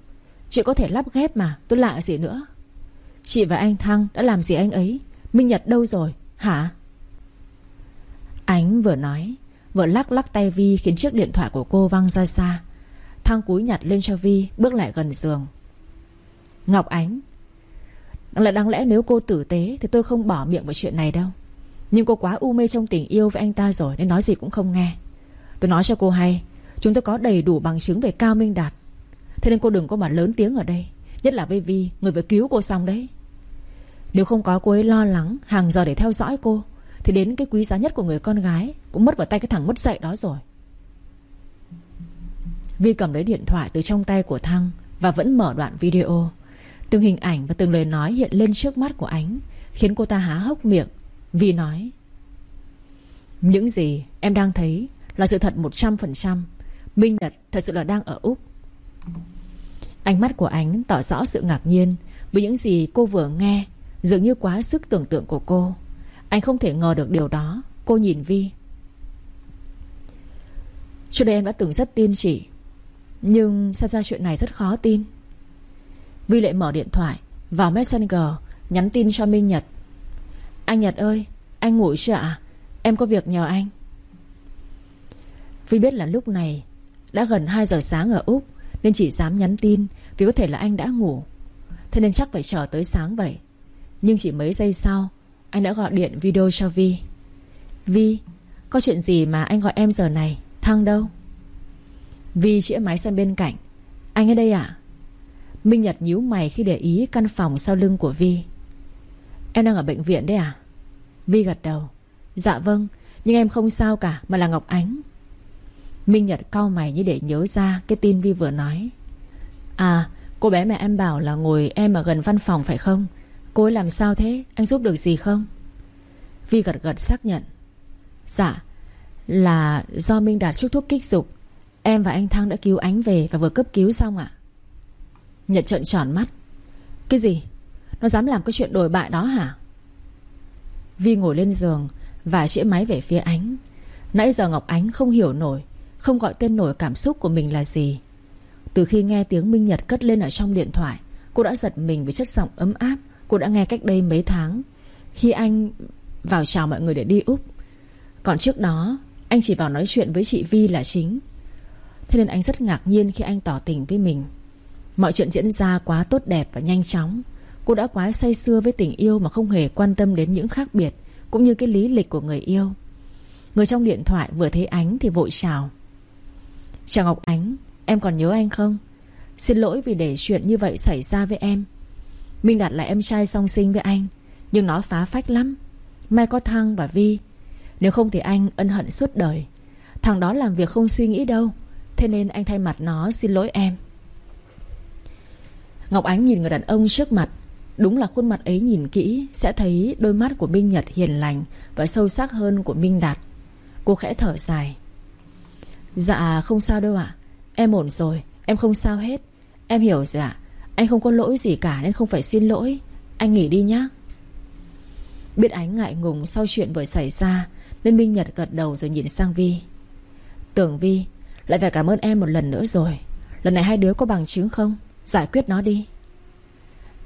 Chị có thể lắp ghép mà Tôi lạ gì nữa? Chị và anh Thăng đã làm gì anh ấy? Minh Nhật đâu rồi? Hả? Ánh vừa nói Vừa lắc lắc tay Vi Khiến chiếc điện thoại của cô văng ra xa. Thăng cúi nhặt lên cho Vi Bước lại gần giường. Ngọc Ánh Đáng lẽ, đáng lẽ nếu cô tử tế Thì tôi không bỏ miệng vào chuyện này đâu. Nhưng cô quá u mê trong tình yêu với anh ta rồi Nên nói gì cũng không nghe. Tôi nói cho cô hay, Chúng tôi có đầy đủ bằng chứng về Cao Minh Đạt. Thế nên cô đừng có mà lớn tiếng ở đây, Nhất là với Vi, Người vừa cứu cô xong đấy. Nếu không có cô ấy lo lắng, Hàng giờ để theo dõi cô, Thì đến cái quý giá nhất của người con gái Cũng mất vào tay cái thằng mất dạy đó rồi. Vi cầm lấy điện thoại từ trong tay của Thăng Và vẫn mở đoạn video. Từng hình ảnh và từng lời nói hiện lên trước mắt của ánh, Khiến cô ta há hốc miệng Vi nói, Những gì em đang thấy Là sự thật 100% Minh Nhật thật sự là đang ở Úc. Ánh mắt của ánh tỏ rõ sự ngạc nhiên Với những gì cô vừa nghe Dường như quá sức tưởng tượng của cô. Anh không thể ngờ được điều đó. Cô nhìn Vi. Trước đây em đã từng rất tin chị, Nhưng xem ra chuyện này rất khó tin. Vi lại mở điện thoại Vào Messenger Nhắn tin cho Minh Nhật. Anh Nhật ơi, Anh ngủ chưa ạ? Em có việc nhờ anh. Vi biết là lúc này Đã gần 2 giờ sáng ở Úc, Nên chỉ dám nhắn tin Vì có thể là anh đã ngủ. Thế nên chắc phải chờ tới sáng vậy. Nhưng chỉ mấy giây sau, Anh đã gọi điện video cho Vi. Vi, Có chuyện gì mà anh gọi em giờ này? Thăng đâu? Vi chĩa máy sang bên cạnh. Anh ở đây ạ. Minh Nhật nhíu mày khi để ý căn phòng sau lưng của Vi. Em đang ở bệnh viện đấy à Vi gật đầu. Dạ vâng Nhưng em không sao cả, Mà là Ngọc Ánh. Minh Nhật cau mày như để nhớ ra Cái tin Vi vừa nói. À Cô bé mẹ em bảo là ngồi em ở gần văn phòng phải không? Cô ấy làm sao thế? Anh giúp được gì không? Vi gật gật xác nhận. Dạ Là do Minh Đạt chút thuốc kích dục. Em và anh Thăng đã cứu ánh về Và vừa cấp cứu xong ạ. Nhật trợn tròn mắt. Cái gì? Nó dám làm cái chuyện đổi bại đó hả? Vi ngồi lên giường Và chĩa máy về phía ánh. Nãy giờ Ngọc Ánh không hiểu nổi, Không gọi tên nổi cảm xúc của mình là gì. Từ khi nghe tiếng Minh Nhật cất lên ở trong điện thoại, Cô đã giật mình với chất giọng ấm áp. Cô đã nghe cách đây mấy tháng. Khi anh vào chào mọi người để đi Úc. Còn trước đó, Anh chỉ vào nói chuyện với chị Vi là chính. Thế nên anh rất ngạc nhiên khi anh tỏ tình với mình. Mọi chuyện diễn ra quá tốt đẹp và nhanh chóng. Cô đã quá say sưa với tình yêu Mà không hề quan tâm đến những khác biệt, Cũng như cái lý lịch của người yêu. Người trong điện thoại vừa thấy Ánh thì vội chào. Chào Ngọc Ánh, Em còn nhớ anh không? Xin lỗi vì để chuyện như vậy xảy ra với em. Minh Đạt là em trai song sinh với anh, Nhưng nó phá phách lắm. Mai có Thăng và Vi. Nếu không thì anh ân hận suốt đời. Thằng đó làm việc không suy nghĩ đâu, Thế nên anh thay mặt nó xin lỗi em. Ngọc Ánh nhìn người đàn ông trước mặt Đúng là khuôn mặt ấy nhìn kỹ, Sẽ thấy đôi mắt của Minh Nhật hiền lành Và sâu sắc hơn của Minh Đạt. Cô khẽ thở dài. Dạ không sao đâu ạ. Em ổn rồi, Em không sao hết. Em hiểu rồi ạ. Anh không có lỗi gì cả nên không phải xin lỗi. Anh nghỉ đi nhé Biết ánh ngại ngùng sau chuyện vừa xảy ra, Nên Minh Nhật gật đầu rồi nhìn sang Vi. Tưởng Vi, Lại phải cảm ơn em một lần nữa rồi. Lần này hai đứa có bằng chứng không? Giải quyết nó đi.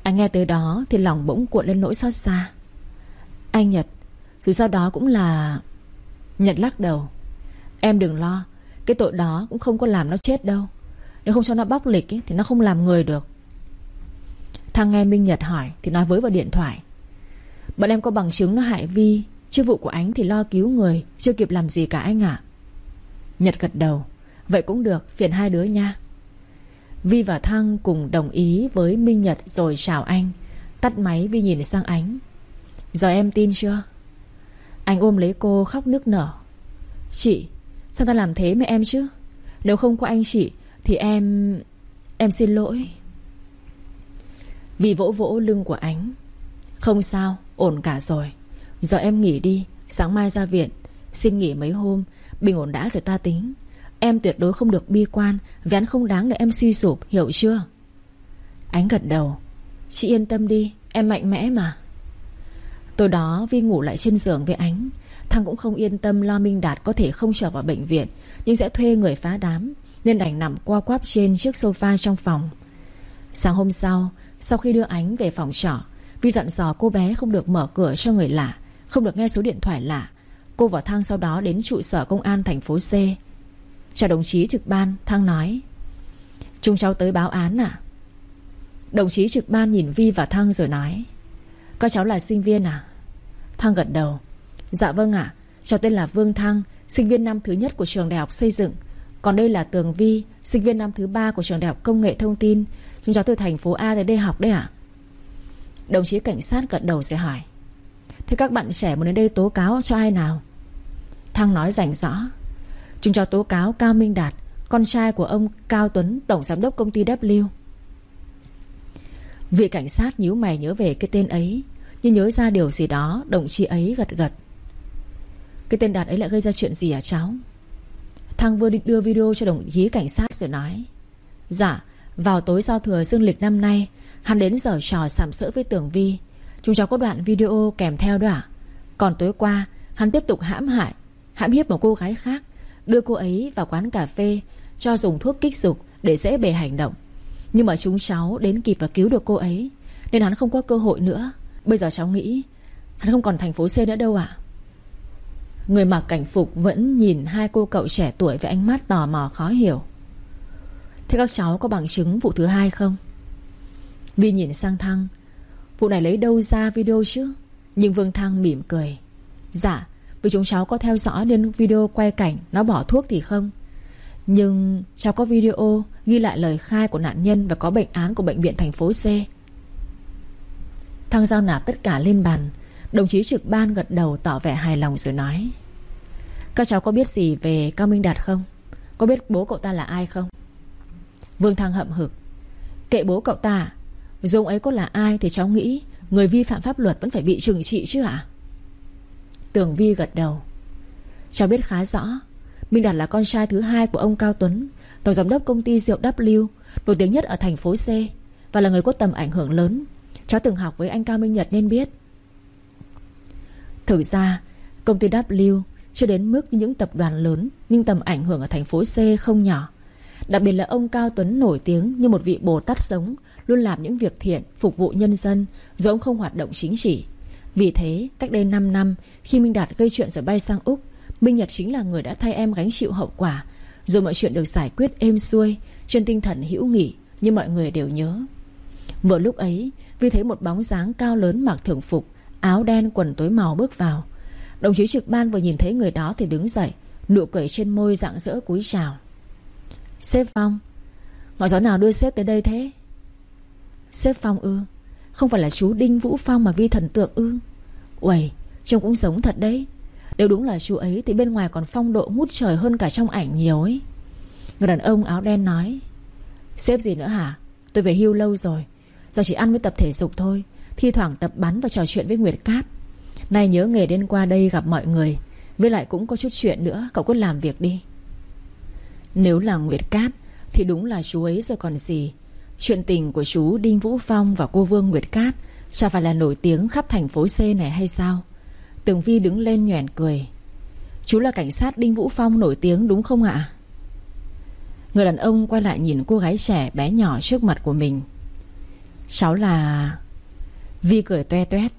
Anh nghe tới đó thì lòng bỗng cuộn lên nỗi xót xa. Anh Nhật Dù sao đó cũng là Nhật lắc đầu. Em đừng lo Cái tội đó cũng không có làm nó chết đâu. Nếu không cho nó bóc lịch ấy, thì nó không làm người được. Thằng nghe Minh Nhật hỏi Thì nói với vào điện thoại. Bọn em có bằng chứng nó hại Vi Chứ vụ của ánh thì lo cứu người Chưa kịp làm gì cả anh ạ. Nhật gật đầu. Vậy cũng được phiền hai đứa nha. Vi và Thăng cùng đồng ý với Minh Nhật rồi chào anh. Tắt máy Vi nhìn sang ánh. Giờ em tin chưa? Anh ôm lấy cô khóc nước nở. Chị, Sao ta làm thế mẹ em chứ? Nếu không có anh chị, Thì em Em xin lỗi. Vì vỗ vỗ lưng của ánh. Không sao, Ổn cả rồi. Giờ em nghỉ đi, Sáng mai ra viện, Xin nghỉ mấy hôm, Bình ổn đã rồi ta tính. Em tuyệt đối không được bi quan Vì anh không đáng để em suy sụp, Hiểu chưa? Ánh gật đầu. Chị yên tâm đi, Em mạnh mẽ mà. Tối đó Vi ngủ lại trên giường với ánh. Thằng cũng không yên tâm lo Minh Đạt có thể không trở vào bệnh viện, Nhưng sẽ thuê người phá đám, Nên đành nằm qua quáp trên chiếc sofa trong phòng. Sáng hôm sau Sau khi đưa ánh về phòng trọ, Vi dặn dò cô bé không được mở cửa cho người lạ, Không được nghe số điện thoại lạ. Cô và Thăng sau đó đến trụ sở công an thành phố C. Chào đồng chí trực ban Thăng nói. Chúng cháu tới báo án à? Đồng chí trực ban nhìn Vi và Thăng rồi nói. Các cháu là sinh viên à? Thăng gật đầu. Dạ vâng ạ. Cháu tên là Vương Thăng, Sinh viên năm thứ nhất của trường đại học xây dựng. Còn đây là Tường Vi, Sinh viên năm thứ ba của trường đại học công nghệ thông tin. Chúng cháu từ thành phố A tới đây học đấy ạ. Đồng chí cảnh sát gật đầu sẽ hỏi. Thế các bạn trẻ muốn đến đây tố cáo cho ai nào? Thăng nói rành rõ Chúng cho tố cáo Cao Minh Đạt, Con trai của ông Cao Tuấn, Tổng giám đốc công ty W. Vị cảnh sát nhíu mày nhớ về cái tên ấy, Nhưng nhớ ra điều gì đó, Đồng chí ấy gật gật. Cái tên Đạt ấy lại gây ra chuyện gì à cháu? Thằng vừa đi đưa video cho đồng chí cảnh sát rồi nói Dạ Vào tối giao thừa dương lịch năm nay, Hắn đến giờ trò sảm sỡ với Tường Vi. Chúng cháu có đoạn video kèm theo đó à Còn tối qua, Hắn tiếp tục hãm hại, Hãm hiếp một cô gái khác Đưa cô ấy vào quán cà phê Cho dùng thuốc kích dục để dễ bề hành động. Nhưng mà chúng cháu đến kịp và cứu được cô ấy, Nên hắn không có cơ hội nữa. Bây giờ cháu nghĩ, Hắn không còn thành phố C nữa đâu ạ. Người mặc cảnh phục vẫn nhìn hai cô cậu trẻ tuổi với ánh mắt tò mò khó hiểu. Thế các cháu có bằng chứng vụ thứ hai không? Vi nhìn sang Thăng. Vụ này lấy đâu ra video chứ? Nhưng Vương Thăng mỉm cười. Dạ vì chúng cháu có theo dõi đến video quay cảnh Nó bỏ thuốc thì không Nhưng cháu có video Ghi lại lời khai của nạn nhân Và có bệnh án của bệnh viện thành phố C Thăng giao nạp tất cả lên bàn, Đồng chí trực ban gật đầu tỏ vẻ hài lòng rồi nói, Các cháu có biết gì về Cao Minh Đạt không? Có biết bố cậu ta là ai không? Vương Thăng hậm hực, Kệ bố cậu ta Dùng ấy có là ai thì cháu nghĩ Người vi phạm pháp luật vẫn phải bị trừng trị chứ ạ Tường Vi gật đầu. Cháu biết khá rõ, Minh Đạt là con trai thứ hai của ông Cao Tuấn, Tổng giám đốc công ty rượu W, Nổi tiếng nhất ở thành phố C, Và là người có tầm ảnh hưởng lớn. Cháu từng học với anh Cao Minh Nhật nên biết. Thực ra, Công ty W chưa đến mức như những tập đoàn lớn, Nhưng tầm ảnh hưởng ở thành phố C không nhỏ. Đặc biệt là ông Cao Tuấn nổi tiếng Như một vị Bồ Tát sống, Luôn làm những việc thiện, Phục vụ nhân dân, Dù ông không hoạt động chính trị. Vì thế, cách đây 5 năm, Khi Minh Đạt gây chuyện rồi bay sang Úc, Minh Nhật chính là người đã thay em gánh chịu hậu quả. Rồi mọi chuyện được giải quyết êm xuôi, Trên tinh thần hữu nghị Như mọi người đều nhớ. Vừa lúc ấy, Vi thấy một bóng dáng cao lớn mặc thường phục, Áo đen quần tối màu bước vào. Đồng chí trực ban vừa nhìn thấy người đó thì đứng dậy, Nụ cười trên môi rạng rỡ cúi chào. Sếp Phong, Ngọn gió nào đưa sếp tới đây thế? Sếp Phong ư? Không phải là chú Đinh Vũ Phong mà Vi thần tượng ư? Uầy, Trông cũng giống thật đấy. Nếu đúng là chú ấy thì bên ngoài còn phong độ ngút trời hơn cả trong ảnh nhiều ấy. Người đàn ông áo đen nói xếp gì nữa hả? Tôi về hưu lâu rồi. Giờ chỉ ăn với tập thể dục thôi, Thi thoảng tập bắn và trò chuyện với Nguyệt Cát. Nay nhớ nghề đến qua đây gặp mọi người, Với lại cũng có chút chuyện nữa, Cậu cứ làm việc đi. Nếu là Nguyệt Cát Thì đúng là chú ấy rồi còn gì? Chuyện tình của chú Đinh Vũ Phong và cô Vương Nguyệt Cát Chả phải là nổi tiếng khắp thành phố C này hay sao? Tường Vi đứng lên nhoẻn cười. Chú là cảnh sát Đinh Vũ Phong nổi tiếng đúng không ạ? Người đàn ông quay lại nhìn cô gái trẻ bé nhỏ trước mặt của mình. Cháu là... Vi cười toe toét.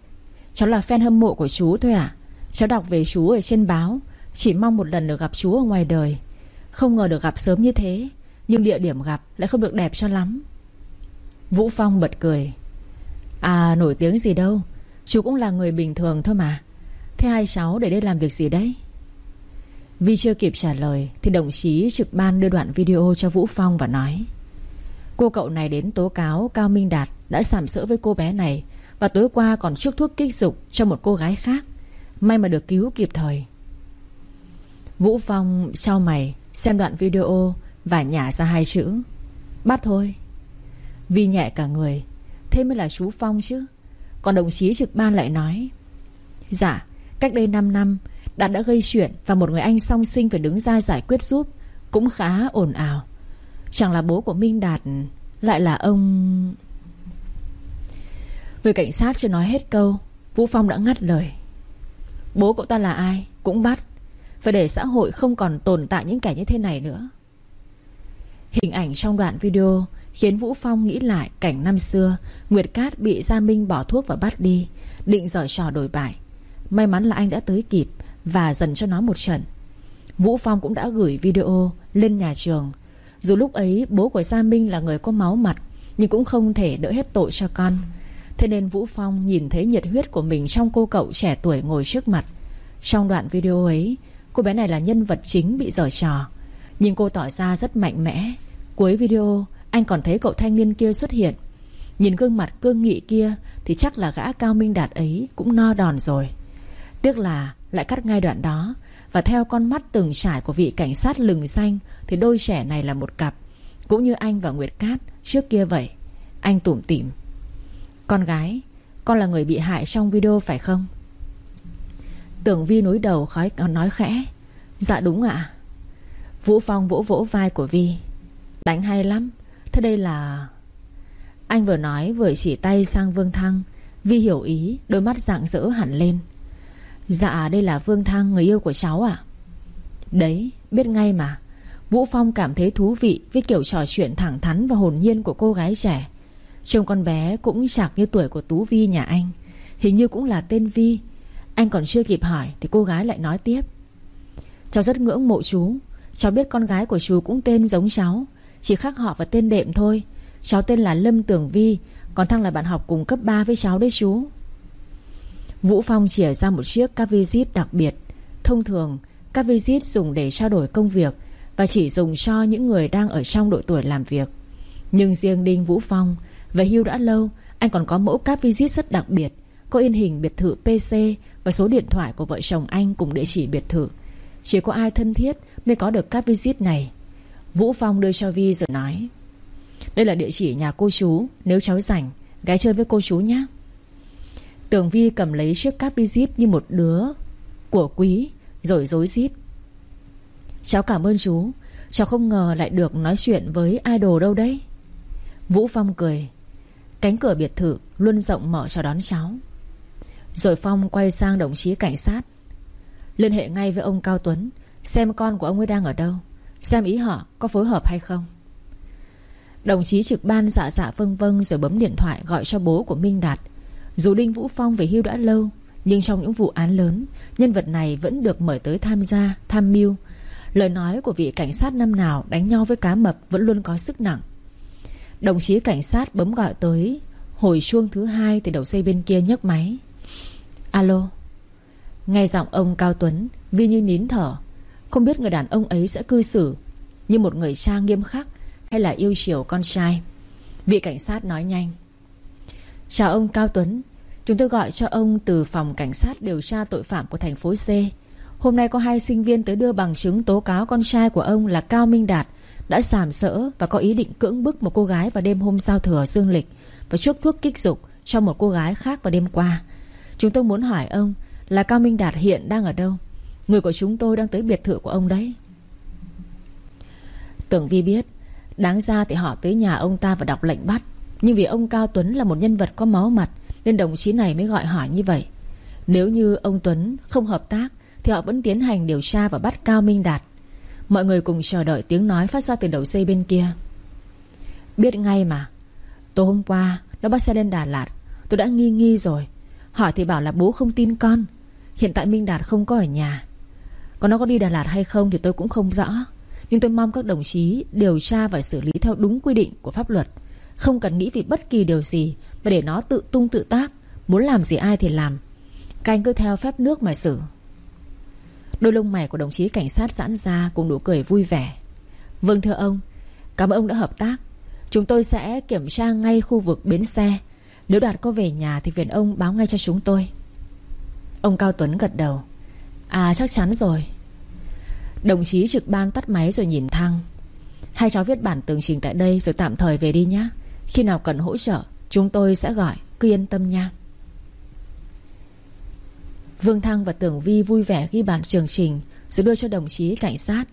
Cháu là fan hâm mộ của chú thôi à Cháu đọc về chú ở trên báo. Chỉ mong một lần được gặp chú ở ngoài đời. Không ngờ được gặp sớm như thế, Nhưng địa điểm gặp lại không được đẹp cho lắm. Vũ Phong bật cười. À nổi tiếng gì đâu. Chú cũng là người bình thường thôi mà. Thế hai cháu để đây làm việc gì đấy? Vi chưa kịp trả lời Thì đồng chí trực ban đưa đoạn video cho Vũ Phong và nói. Cô cậu này đến tố cáo Cao Minh Đạt Đã sảm sỡ với cô bé này Và tối qua còn chuốc thuốc kích dục cho một cô gái khác. May mà được cứu kịp thời. Vũ Phong trao mày, Xem đoạn video Và nhả ra hai chữ. Bắt thôi. Vi nhẹ cả người. Thế mới là chú Phong chứ. Còn đồng chí trực ban lại nói. Dạ Cách đây 5 năm, Đạt đã gây chuyện Và một người anh song sinh phải đứng ra giải quyết giúp. Cũng khá ồn ào. Chẳng là bố của Minh Đạt, Lại là ông Người cảnh sát chưa nói hết câu, Vũ Phong đã ngắt lời. Bố cậu ta là ai? Cũng bắt. Phải để xã hội không còn tồn tại những kẻ như thế này nữa. Hình ảnh trong đoạn video Khiến Vũ Phong nghĩ lại cảnh năm xưa, Nguyệt Cát bị Gia Minh bỏ thuốc và bắt đi, Định giở trò đổi bại. May mắn là anh đã tới kịp Và dần cho nó một trận. Vũ Phong cũng đã gửi video lên nhà trường. Dù lúc ấy bố của Gia Minh là người có máu mặt, Nhưng cũng không thể đỡ hết tội cho con. Thế nên Vũ Phong nhìn thấy nhiệt huyết của mình Trong cô cậu trẻ tuổi ngồi trước mặt. Trong đoạn video ấy, Cô bé này là nhân vật chính bị giở trò. Nhưng cô tỏ ra rất mạnh mẽ. Cuối video anh còn thấy cậu thanh niên kia xuất hiện. Nhìn gương mặt cương nghị kia Thì chắc là gã cao minh đạt ấy Cũng no đòn rồi. Tiếc là lại cắt ngay đoạn đó Và theo con mắt từng trải của vị cảnh sát lừng danh Thì đôi trẻ này là một cặp, Cũng như anh và Nguyệt Cát Trước kia vậy. Anh tủm tỉm. Con gái, Con là người bị hại trong video phải không? Tưởng Vi núi đầu khói ờ, nói khẽ. Dạ đúng ạ. Vũ Phong vỗ vỗ vai của Vi. Đánh hay lắm. Thế đây là Anh vừa nói vừa chỉ tay sang Vương Thăng. Vi hiểu ý, Đôi mắt rạng rỡ hẳn lên. Dạ đây là Vương Thăng, người yêu của cháu à Đấy, biết ngay mà. Vũ Phong cảm thấy thú vị Với kiểu trò chuyện thẳng thắn và hồn nhiên của cô gái trẻ. Trông con bé cũng chạc như tuổi của Tú Vi nhà anh. Hình như cũng là tên Vi. Anh còn chưa kịp hỏi Thì cô gái lại nói tiếp. Cháu rất ngưỡng mộ chú. Cháu biết con gái của chú cũng tên giống cháu. Chỉ khác họ và tên đệm thôi. Cháu tên là Lâm Tưởng Vi, Còn Thăng là bạn học cùng cấp 3 với cháu đấy chú. Vũ Phong chỉa ra một chiếc Cavisit đặc biệt. Thông thường Cavisit dùng để trao đổi công việc Và chỉ dùng cho những người đang ở trong độ tuổi làm việc. Nhưng riêng Đinh Vũ Phong Về hưu đã lâu, Anh còn có mẫu Cavisit rất đặc biệt, Có in hình biệt thự PC Và số điện thoại của vợ chồng anh cùng địa chỉ biệt thự. Chỉ có ai thân thiết Mới có được Cavisit này. Vũ Phong đưa cho Vi rồi nói, Đây là địa chỉ nhà cô chú, Nếu cháu rảnh, Ghé chơi với cô chú nhé. Tường Vi cầm lấy chiếc cáp zip như một đứa Của quý, Rồi dối rít, Cháu cảm ơn chú, Cháu không ngờ lại được nói chuyện với idol đâu đấy. Vũ Phong cười, Cánh cửa biệt thự luôn rộng mở chào đón cháu. Rồi Phong quay sang đồng chí cảnh sát, Liên hệ ngay với ông Cao Tuấn, Xem con của ông ấy đang ở đâu. Xem ý họ có phối hợp hay không. Đồng chí trực ban dạ dạ vâng vâng Rồi bấm điện thoại gọi cho bố của Minh Đạt. Dù Đinh Vũ Phong về hưu đã lâu, Nhưng trong những vụ án lớn, Nhân vật này vẫn được mời tới tham gia, Tham mưu. Lời nói của vị cảnh sát năm nào đánh nhau với cá mập Vẫn luôn có sức nặng. Đồng chí cảnh sát bấm gọi tới, Hồi chuông thứ hai từ đầu dây bên kia nhấc máy. Alo. Nghe giọng ông Cao Tuấn, Vi như nín thở. Không biết người đàn ông ấy sẽ cư xử Như một người cha nghiêm khắc Hay là yêu chiều con trai Vị cảnh sát nói nhanh Chào ông Cao Tuấn Chúng tôi gọi cho ông từ phòng cảnh sát điều tra tội phạm của thành phố C Hôm nay có hai sinh viên tới đưa bằng chứng tố cáo con trai của ông là Cao Minh Đạt đã sàm sỡ và có ý định cưỡng bức một cô gái vào đêm hôm giao thừa dương lịch và chuốc thuốc kích dục cho một cô gái khác vào đêm qua. Chúng tôi muốn hỏi ông là Cao Minh Đạt hiện đang ở đâu? Người của chúng tôi đang tới biệt thự của ông đấy. Tưởng Vi biết, đáng ra thì họ tới nhà ông ta và đọc lệnh bắt. Nhưng vì ông Cao Tuấn là một nhân vật có máu mặt nên đồng chí này mới gọi hỏi như vậy. Nếu như ông Tuấn không hợp tác thì họ vẫn tiến hành điều tra và bắt Cao Minh Đạt Mọi người cùng chờ đợi tiếng nói phát ra từ đầu dây bên kia Biết ngay mà Tối hôm qua Nó bắt xe lên Đà Lạt Tôi đã nghi nghi rồi Hỏi thì bảo là bố không tin con Hiện tại Minh Đạt không có ở nhà còn nó có đi Đà Lạt hay không thì tôi cũng không rõ. Nhưng tôi mong các đồng chí Điều tra và xử lý theo đúng quy định của pháp luật. Không cần nghĩ vì bất kỳ điều gì, Mà để nó tự tung tự tác. Muốn làm gì ai thì làm. Các anh cứ theo phép nước mà xử. Đôi lông mày của đồng chí cảnh sát giãn ra Cùng nụ cười vui vẻ. Vâng thưa ông. Cảm ơn ông đã hợp tác. Chúng tôi sẽ kiểm tra ngay khu vực bến xe. Nếu Đạt có về nhà Thì phiền ông báo ngay cho chúng tôi. Ông Cao Tuấn gật đầu. À chắc chắn rồi. Đồng chí trực ban tắt máy rồi nhìn Thăng. Hai cháu viết bản tường trình tại đây Rồi tạm thời về đi nhé Khi nào cần hỗ trợ Chúng tôi sẽ gọi. Cứ yên tâm nha. Vương Thăng và Tưởng Vi vui vẻ ghi bản trường trình Rồi đưa cho đồng chí cảnh sát.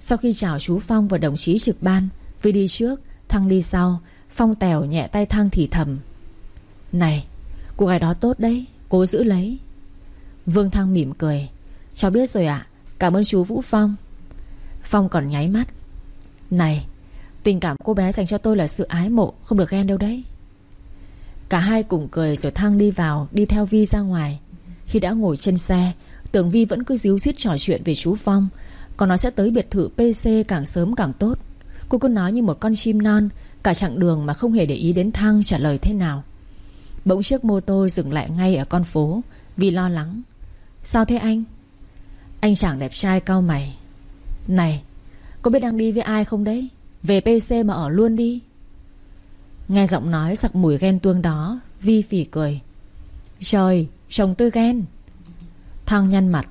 Sau khi chào chú Phong và đồng chí trực ban Vi đi trước, Thăng đi sau. Phong tèo nhẹ tay Thăng thì thầm. Này, cô gái đó tốt đấy Cố giữ lấy. Vương Thăng mỉm cười. Cháu biết rồi ạ, cảm ơn chú Vũ Phong. Phong còn nháy mắt. Này, tình cảm cô bé dành cho tôi là sự ái mộ Không được ghen đâu đấy. Cả hai cùng cười rồi thang đi vào Đi theo Vi ra ngoài. Khi đã ngồi trên xe Tưởng Vi vẫn cứ díu dít trò chuyện về chú Phong. Còn nó sẽ tới biệt thự PC càng sớm càng tốt. Cô cứ nói như một con chim non Cả chặng đường mà không hề để ý đến thang trả lời thế nào. Bỗng chiếc mô tô dừng lại ngay ở con phố Vì lo lắng. Sao thế anh? Anh chàng đẹp trai cao mày. Này Có biết đang đi với ai không đấy? Về PC mà ở luôn đi. Nghe giọng nói sặc mùi ghen tuông đó Vi phỉ cười. Trời Chồng tôi ghen. Thăng nhăn mặt.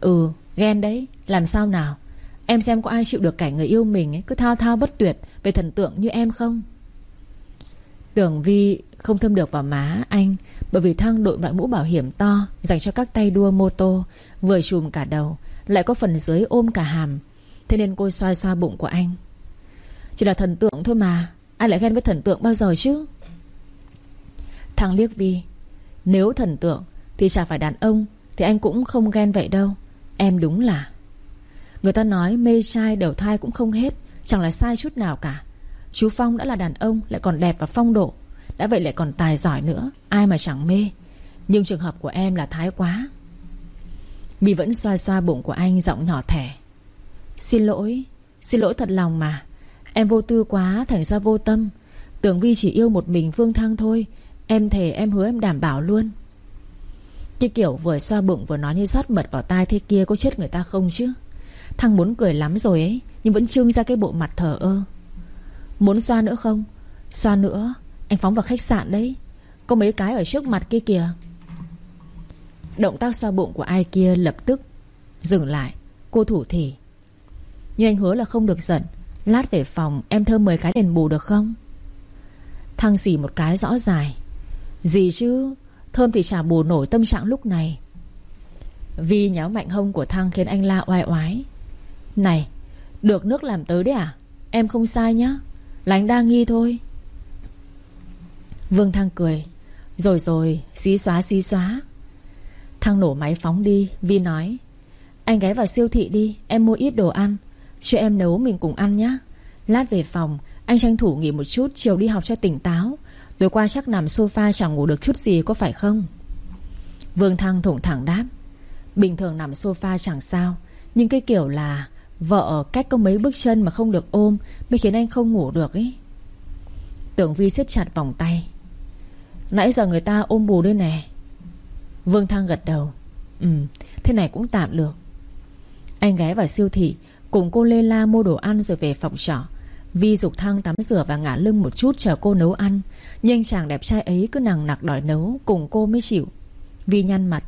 Ừ ghen đấy Làm sao nào? Em xem có ai chịu được cảnh người yêu mình ấy, Cứ thao thao bất tuyệt Về thần tượng như em không? Tưởng Vi không thâm được vào má anh Bởi vì Thăng đội loại mũ bảo hiểm to Dành cho các tay đua mô tô Vừa chùm cả đầu, Lại có phần dưới ôm cả hàm. Thế nên cô xoa xoa bụng của anh. Chỉ là thần tượng thôi mà Ai lại ghen với thần tượng bao giờ chứ? Thằng liếc Vi, nếu thần tượng Thì chả phải đàn ông, Thì anh cũng không ghen vậy đâu. Em đúng là. Người ta nói mê trai đầu thai cũng không hết, Chẳng là sai chút nào cả. Chú Phong đã là đàn ông, Lại còn đẹp và phong độ. Đã vậy lại còn tài giỏi nữa, Ai mà chẳng mê. Nhưng trường hợp của em là thái quá. Bì vẫn xoa xoa bụng của anh Giọng nhỏ thẻ. Xin lỗi Xin lỗi thật lòng mà. Em vô tư quá, thành ra vô tâm. Tưởng Vi chỉ yêu một mình Phương Thăng thôi. Em thề em hứa em đảm bảo luôn. Cái kiểu vừa xoa bụng vừa nói như rót mật vào tai thế kia Có chết người ta không chứ? Thằng muốn cười lắm rồi ấy, Nhưng vẫn trưng ra cái bộ mặt thờ ơ. Muốn xoa nữa không? Xoa nữa, Anh phóng vào khách sạn đấy. Có mấy cái ở trước mặt kia kìa. Động tác xoa bụng của ai kia lập tức Dừng lại. Cô thủ thỉ như anh hứa là không được giận. Lát về phòng, em thơm 10 cái đền bù được không? Thăng xỉ một cái rõ dài. Gì chứ? Thơm thì chả bù nổi tâm trạng lúc này. Vi nháo mạnh hông của Thăng khiến anh la oai oái. Này, Được nước làm tới đấy à? Em không sai nhá. Là anh đang nghi thôi. Vương Thăng cười. Rồi rồi, xí xóa xí xóa. Thăng nổ máy phóng đi, Vi nói. Anh ghé vào siêu thị đi, Em mua ít đồ ăn. Cho em nấu mình cùng ăn nhé Lát về phòng, Anh tranh thủ nghỉ một chút, Chiều đi học cho tỉnh táo. Tối qua chắc nằm sofa chẳng ngủ được chút gì có phải không? Vương Thăng thủng thẳng đáp. Bình thường nằm sofa chẳng sao, Nhưng cái kiểu là Vợ cách có mấy bước chân mà không được ôm Mới khiến anh không ngủ được ấy Tưởng Vi siết chặt vòng tay. Nãy giờ người ta ôm bù đây nè. Vương Thăng gật đầu. Ừ thế này cũng tạm được. Anh ghé vào siêu thị Cùng cô Lê La mua đồ ăn rồi về phòng trọ. Vi dục Thăng tắm rửa và ngả lưng một chút chờ cô nấu ăn, Nhưng chàng đẹp trai ấy cứ nằng nặc đòi nấu Cùng cô mới chịu. Vi nhăn mặt.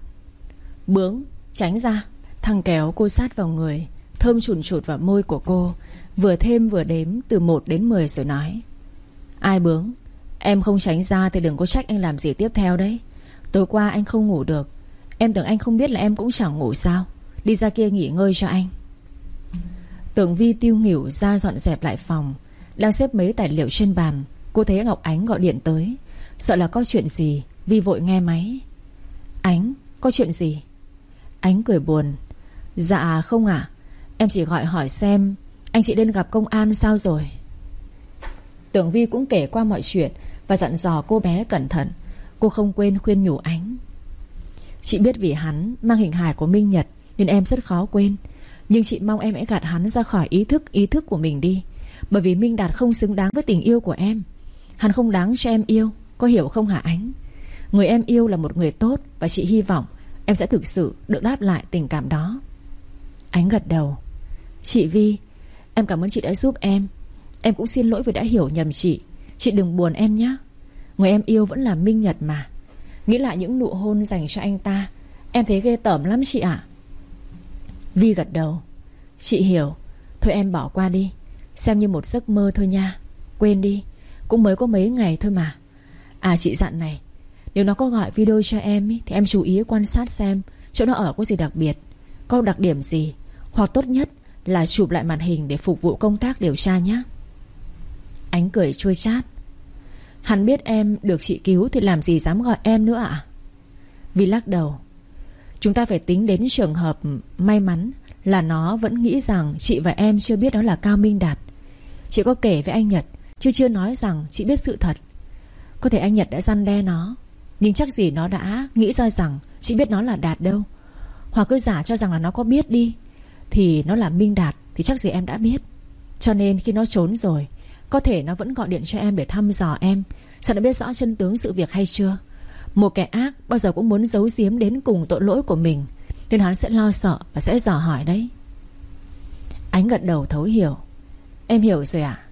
Bướng, tránh ra. Thăng kéo cô sát vào người, Thơm chùn chụt vào môi của cô, Vừa thêm vừa đếm từ 1 đến 10 rồi nói. Ai bướng? Em không tránh ra thì đừng có trách anh làm gì tiếp theo đấy. Tối qua anh không ngủ được. Em tưởng anh không biết là em cũng chẳng ngủ sao. Đi ra kia nghỉ ngơi cho anh. Tưởng Vi tiêu nghỉu ra dọn dẹp lại phòng, Đang xếp mấy tài liệu trên bàn, Cô thấy Ngọc Ánh gọi điện tới. Sợ là có chuyện gì, Vi vội nghe máy. Ánh, có chuyện gì? Ánh cười buồn. Dạ không ạ. Em chỉ gọi hỏi xem, Anh chị lên gặp công an sao rồi? Tưởng Vi cũng kể qua mọi chuyện Và dặn dò cô bé cẩn thận. Cô không quên khuyên nhủ ánh. Chị biết vì hắn mang hình hài của Minh Nhật Nên em rất khó quên. Nhưng chị mong em hãy gạt hắn ra khỏi ý thức Ý thức của mình đi. Bởi vì Minh Đạt không xứng đáng với tình yêu của em. Hắn không đáng cho em yêu, Có hiểu không hả ánh? Người em yêu là một người tốt Và chị hy vọng em sẽ thực sự được đáp lại tình cảm đó. Ánh gật đầu. Chị Vi, Em cảm ơn chị đã giúp em. Em cũng xin lỗi vì đã hiểu nhầm chị. Chị đừng buồn em nhé. Người em yêu vẫn là Minh Nhật mà. Nghĩ lại những nụ hôn dành cho anh ta Em thấy ghê tởm lắm chị ạ. Vi gật đầu. Chị hiểu. Thôi em bỏ qua đi. Xem như một giấc mơ thôi nha. Quên đi. Cũng mới có mấy ngày thôi mà. À chị dặn này. Nếu nó có gọi video cho em ý, Thì em chú ý quan sát xem Chỗ nó ở có gì đặc biệt Có đặc điểm gì Hoặc tốt nhất là chụp lại màn hình Để phục vụ công tác điều tra nhé Ánh cười chua chát. Hắn biết em được chị cứu Thì làm gì dám gọi em nữa ạ? Vi lắc đầu, Chúng ta phải tính đến trường hợp may mắn Là nó vẫn nghĩ rằng Chị và em chưa biết đó là Cao Minh Đạt. Chị có kể với anh Nhật, Chứ chưa nói rằng chị biết sự thật. Có thể anh Nhật đã răn đe nó, Nhưng chắc gì nó đã nghĩ ra rằng Chị biết nó là Đạt đâu. Hoặc cứ giả cho rằng là nó có biết đi, Thì nó là Minh Đạt Thì chắc gì em đã biết. Cho nên khi nó trốn rồi có thể nó vẫn gọi điện cho em để thăm dò em. Sao đã biết rõ chân tướng sự việc hay chưa? Một kẻ ác bao giờ cũng muốn giấu giếm đến cùng tội lỗi của mình, Nên hắn sẽ lo sợ và sẽ dò hỏi đấy. Ánh gật đầu thấu hiểu. Em hiểu rồi ạ. À?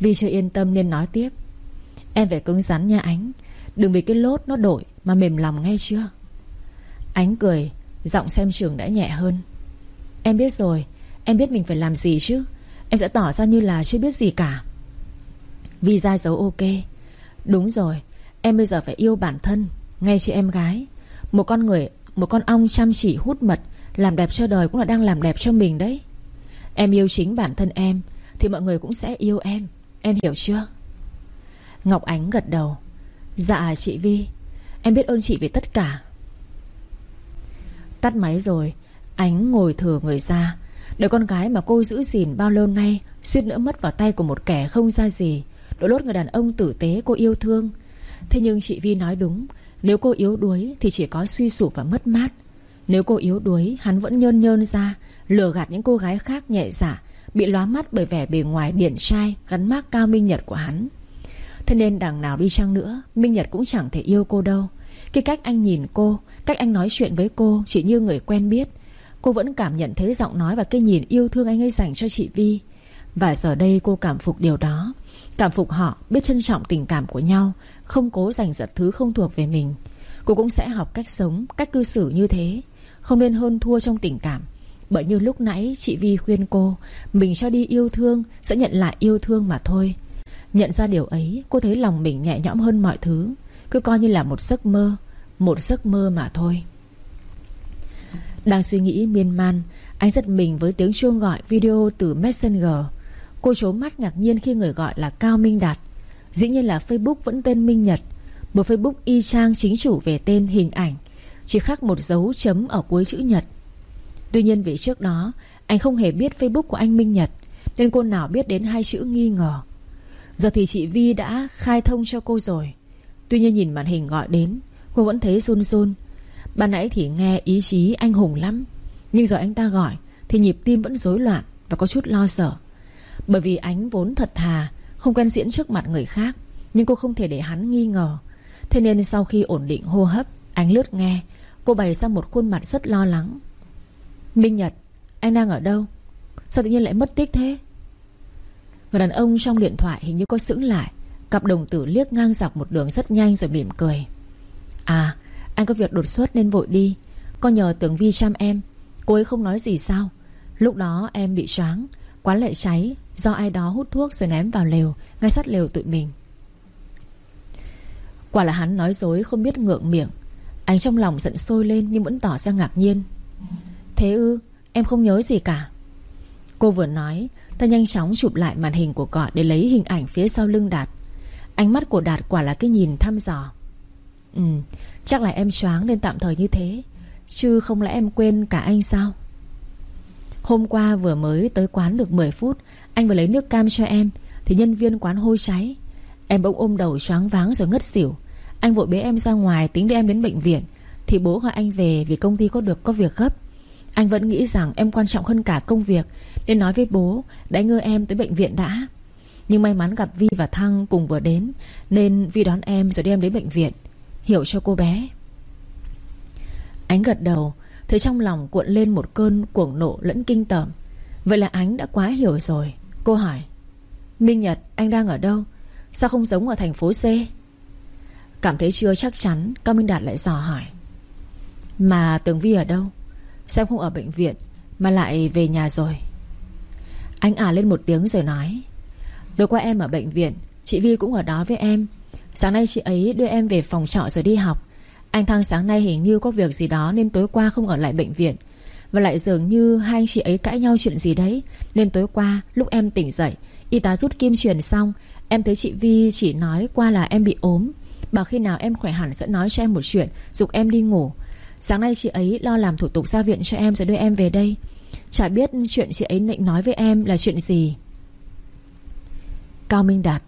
Vì chưa yên tâm nên nói tiếp. Em phải cứng rắn nha Ánh. Đừng vì cái lốt nó đổi mà mềm lòng nghe chưa? Ánh cười, Giọng xem trường đã nhẹ hơn. Em biết rồi, Em biết mình phải làm gì chứ? Em sẽ tỏ ra như là chưa biết gì cả. Vi ra dấu ok. Đúng rồi, Em bây giờ phải yêu bản thân, Ngay chị em gái. Một con người, Một con ong chăm chỉ hút mật, Làm đẹp cho đời cũng là đang làm đẹp cho mình đấy. Em yêu chính bản thân em, Thì mọi người cũng sẽ yêu em. Em hiểu chưa? Ngọc Ánh gật đầu. Dạ chị Vi. Em biết ơn chị vì tất cả. Tắt máy rồi, Ánh ngồi thừa người ra. Đứa con gái mà cô giữ gìn bao lâu nay, Suýt nữa mất vào tay của một kẻ không ra gì. Đội lốt người đàn ông tử tế cô yêu thương. Thế nhưng chị Vi nói đúng, Nếu cô yếu đuối thì chỉ có suy sụp và mất mát. Nếu cô yếu đuối, Hắn vẫn nhơn nhơn ra, Lừa gạt những cô gái khác nhẹ dạ Bị lóa mắt bởi vẻ bề ngoài điển trai, Gắn mác cao minh nhật của hắn. Thế nên đằng nào đi chăng nữa, Minh Nhật cũng chẳng thể yêu cô đâu. Cái cách anh nhìn cô, Cách anh nói chuyện với cô Chỉ như người quen biết Cô vẫn cảm nhận thấy giọng nói và cái nhìn yêu thương anh ấy dành cho chị Vi. Và giờ đây cô cảm phục điều đó. Cảm phục họ, biết trân trọng tình cảm của nhau, Không cố giành giật thứ không thuộc về mình. Cô cũng sẽ học cách sống, Cách cư xử như thế. Không nên hơn thua trong tình cảm. Bởi như lúc nãy chị Vi khuyên cô, Mình cho đi yêu thương Sẽ nhận lại yêu thương mà thôi. Nhận ra điều ấy, Cô thấy lòng mình nhẹ nhõm hơn mọi thứ. Cứ coi như là một giấc mơ, Một giấc mơ mà thôi. Đang suy nghĩ miên man, Anh giật mình với tiếng chuông gọi video từ Messenger. Cô trố mắt ngạc nhiên khi người gọi là Cao Minh Đạt. Dĩ nhiên là Facebook vẫn tên Minh Nhật. Một Facebook y chang chính chủ về tên hình ảnh, Chỉ khác một dấu chấm ở cuối chữ Nhật. Tuy nhiên vì trước đó, Anh không hề biết Facebook của anh Minh Nhật, Nên cô nào biết đến hai chữ nghi ngờ. Giờ thì chị Vi đã khai thông cho cô rồi. Tuy nhiên nhìn màn hình gọi đến, Cô vẫn thấy run run. Ban nãy thì nghe ý chí anh hùng lắm, Nhưng giờ anh ta gọi Thì nhịp tim vẫn rối loạn Và có chút lo sợ. Bởi vì ánh vốn thật thà, Không quen diễn trước mặt người khác, Nhưng cô không thể để hắn nghi ngờ. Thế nên sau khi ổn định hô hấp, Anh lướt nghe, Cô bày ra một khuôn mặt rất lo lắng. Minh Nhật, Anh đang ở đâu? Sao tự nhiên lại mất tích thế? Người đàn ông trong điện thoại hình như có sững lại, Cặp đồng tử liếc ngang dọc một đường rất nhanh rồi mỉm cười. À anh có việc đột xuất nên vội đi. Con nhờ tưởng Vi chăm em. Cô ấy không nói gì sao? Lúc đó em bị choáng. Quán lại cháy. Do ai đó hút thuốc rồi ném vào lều. Ngay sát lều tụi mình. Quả là hắn nói dối, không biết ngượng miệng. Anh trong lòng giận sôi lên Nhưng vẫn tỏ ra ngạc nhiên. Thế ư, em không nhớ gì cả. Cô vừa nói, Ta nhanh chóng chụp lại màn hình của cọ Để lấy hình ảnh phía sau lưng Đạt. Ánh mắt của Đạt quả là cái nhìn thăm dò. Ừ Chắc là em choáng nên tạm thời như thế, Chứ không lẽ em quên cả anh sao? Hôm qua vừa mới tới quán được 10 phút, Anh vừa lấy nước cam cho em, Thì nhân viên quán hôi cháy. Em bỗng ôm đầu choáng váng rồi ngất xỉu. Anh vội bế em ra ngoài tính đưa em đến bệnh viện, Thì bố gọi anh về vì công ty có được có việc gấp. Anh vẫn nghĩ rằng em quan trọng hơn cả công việc, Nên nói với bố, Đã ngơ em tới bệnh viện đã. Nhưng may mắn gặp Vi và Thăng cùng vừa đến, Nên Vi đón em rồi đem đến bệnh viện. Hiểu cho cô bé. Ánh gật đầu, Thấy trong lòng cuộn lên một cơn cuồng nộ lẫn kinh tởm. Vậy là Ánh đã quá hiểu rồi. Cô hỏi, Minh Nhật, anh đang ở đâu? Sao không giống ở thành phố C? Cảm thấy chưa chắc chắn, Cao Minh Đạt lại dò hỏi. Mà Tường Vi ở đâu? Sao không ở bệnh viện Mà lại về nhà rồi? Anh à lên một tiếng rồi nói, Tối qua em ở bệnh viện, Chị Vi cũng ở đó với em. Sáng nay chị ấy đưa em về phòng trọ rồi đi học. Anh Thăng sáng nay hình như có việc gì đó Nên tối qua không ở lại bệnh viện. Và lại dường như hai anh chị ấy cãi nhau chuyện gì đấy. Nên tối qua, lúc em tỉnh dậy, Y tá rút kim truyền xong. Em thấy chị Vi chỉ nói qua là em bị ốm. Bảo khi nào em khỏe hẳn sẽ nói cho em một chuyện, Dục em đi ngủ. Sáng nay chị ấy lo làm thủ tục ra viện cho em Rồi đưa em về đây. Chả biết chuyện chị ấy định nói với em là chuyện gì. Cao Minh Đạt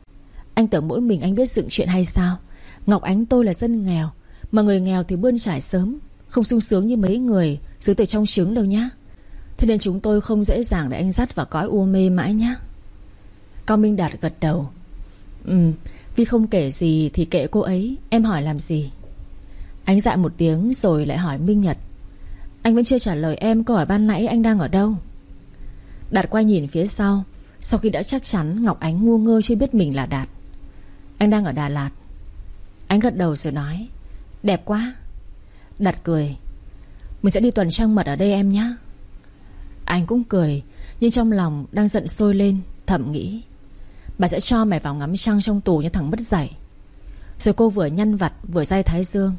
anh tưởng mỗi mình anh biết dựng chuyện hay sao? Ngọc Ánh tôi là dân nghèo, Mà người nghèo thì bươn trải sớm, Không sung sướng như mấy người Giữ từ trong trứng đâu nhá. Thế nên chúng tôi không dễ dàng để anh dắt vào cõi u mê mãi nhá. Cao Minh Đạt gật đầu. Ừ Vì không kể gì thì kệ cô ấy, Em hỏi làm gì? Anh dạ một tiếng rồi lại hỏi Minh Nhật. Anh vẫn chưa trả lời em câu hỏi ban nãy anh đang ở đâu? Đạt quay nhìn phía sau Sau khi đã chắc chắn Ngọc Ánh ngu ngơ chưa biết mình là Đạt anh đang ở Đà Lạt. Anh gật đầu rồi nói, Đẹp quá. Đặt cười, Mình sẽ đi tuần trăng mật ở đây em nhé. Anh cũng cười, Nhưng trong lòng đang giận sôi lên, Thầm nghĩ, Bà sẽ cho mày vào ngắm trăng trong tù như thằng mất dạy. Rồi cô vừa nhăn vặt Vừa dai thái dương,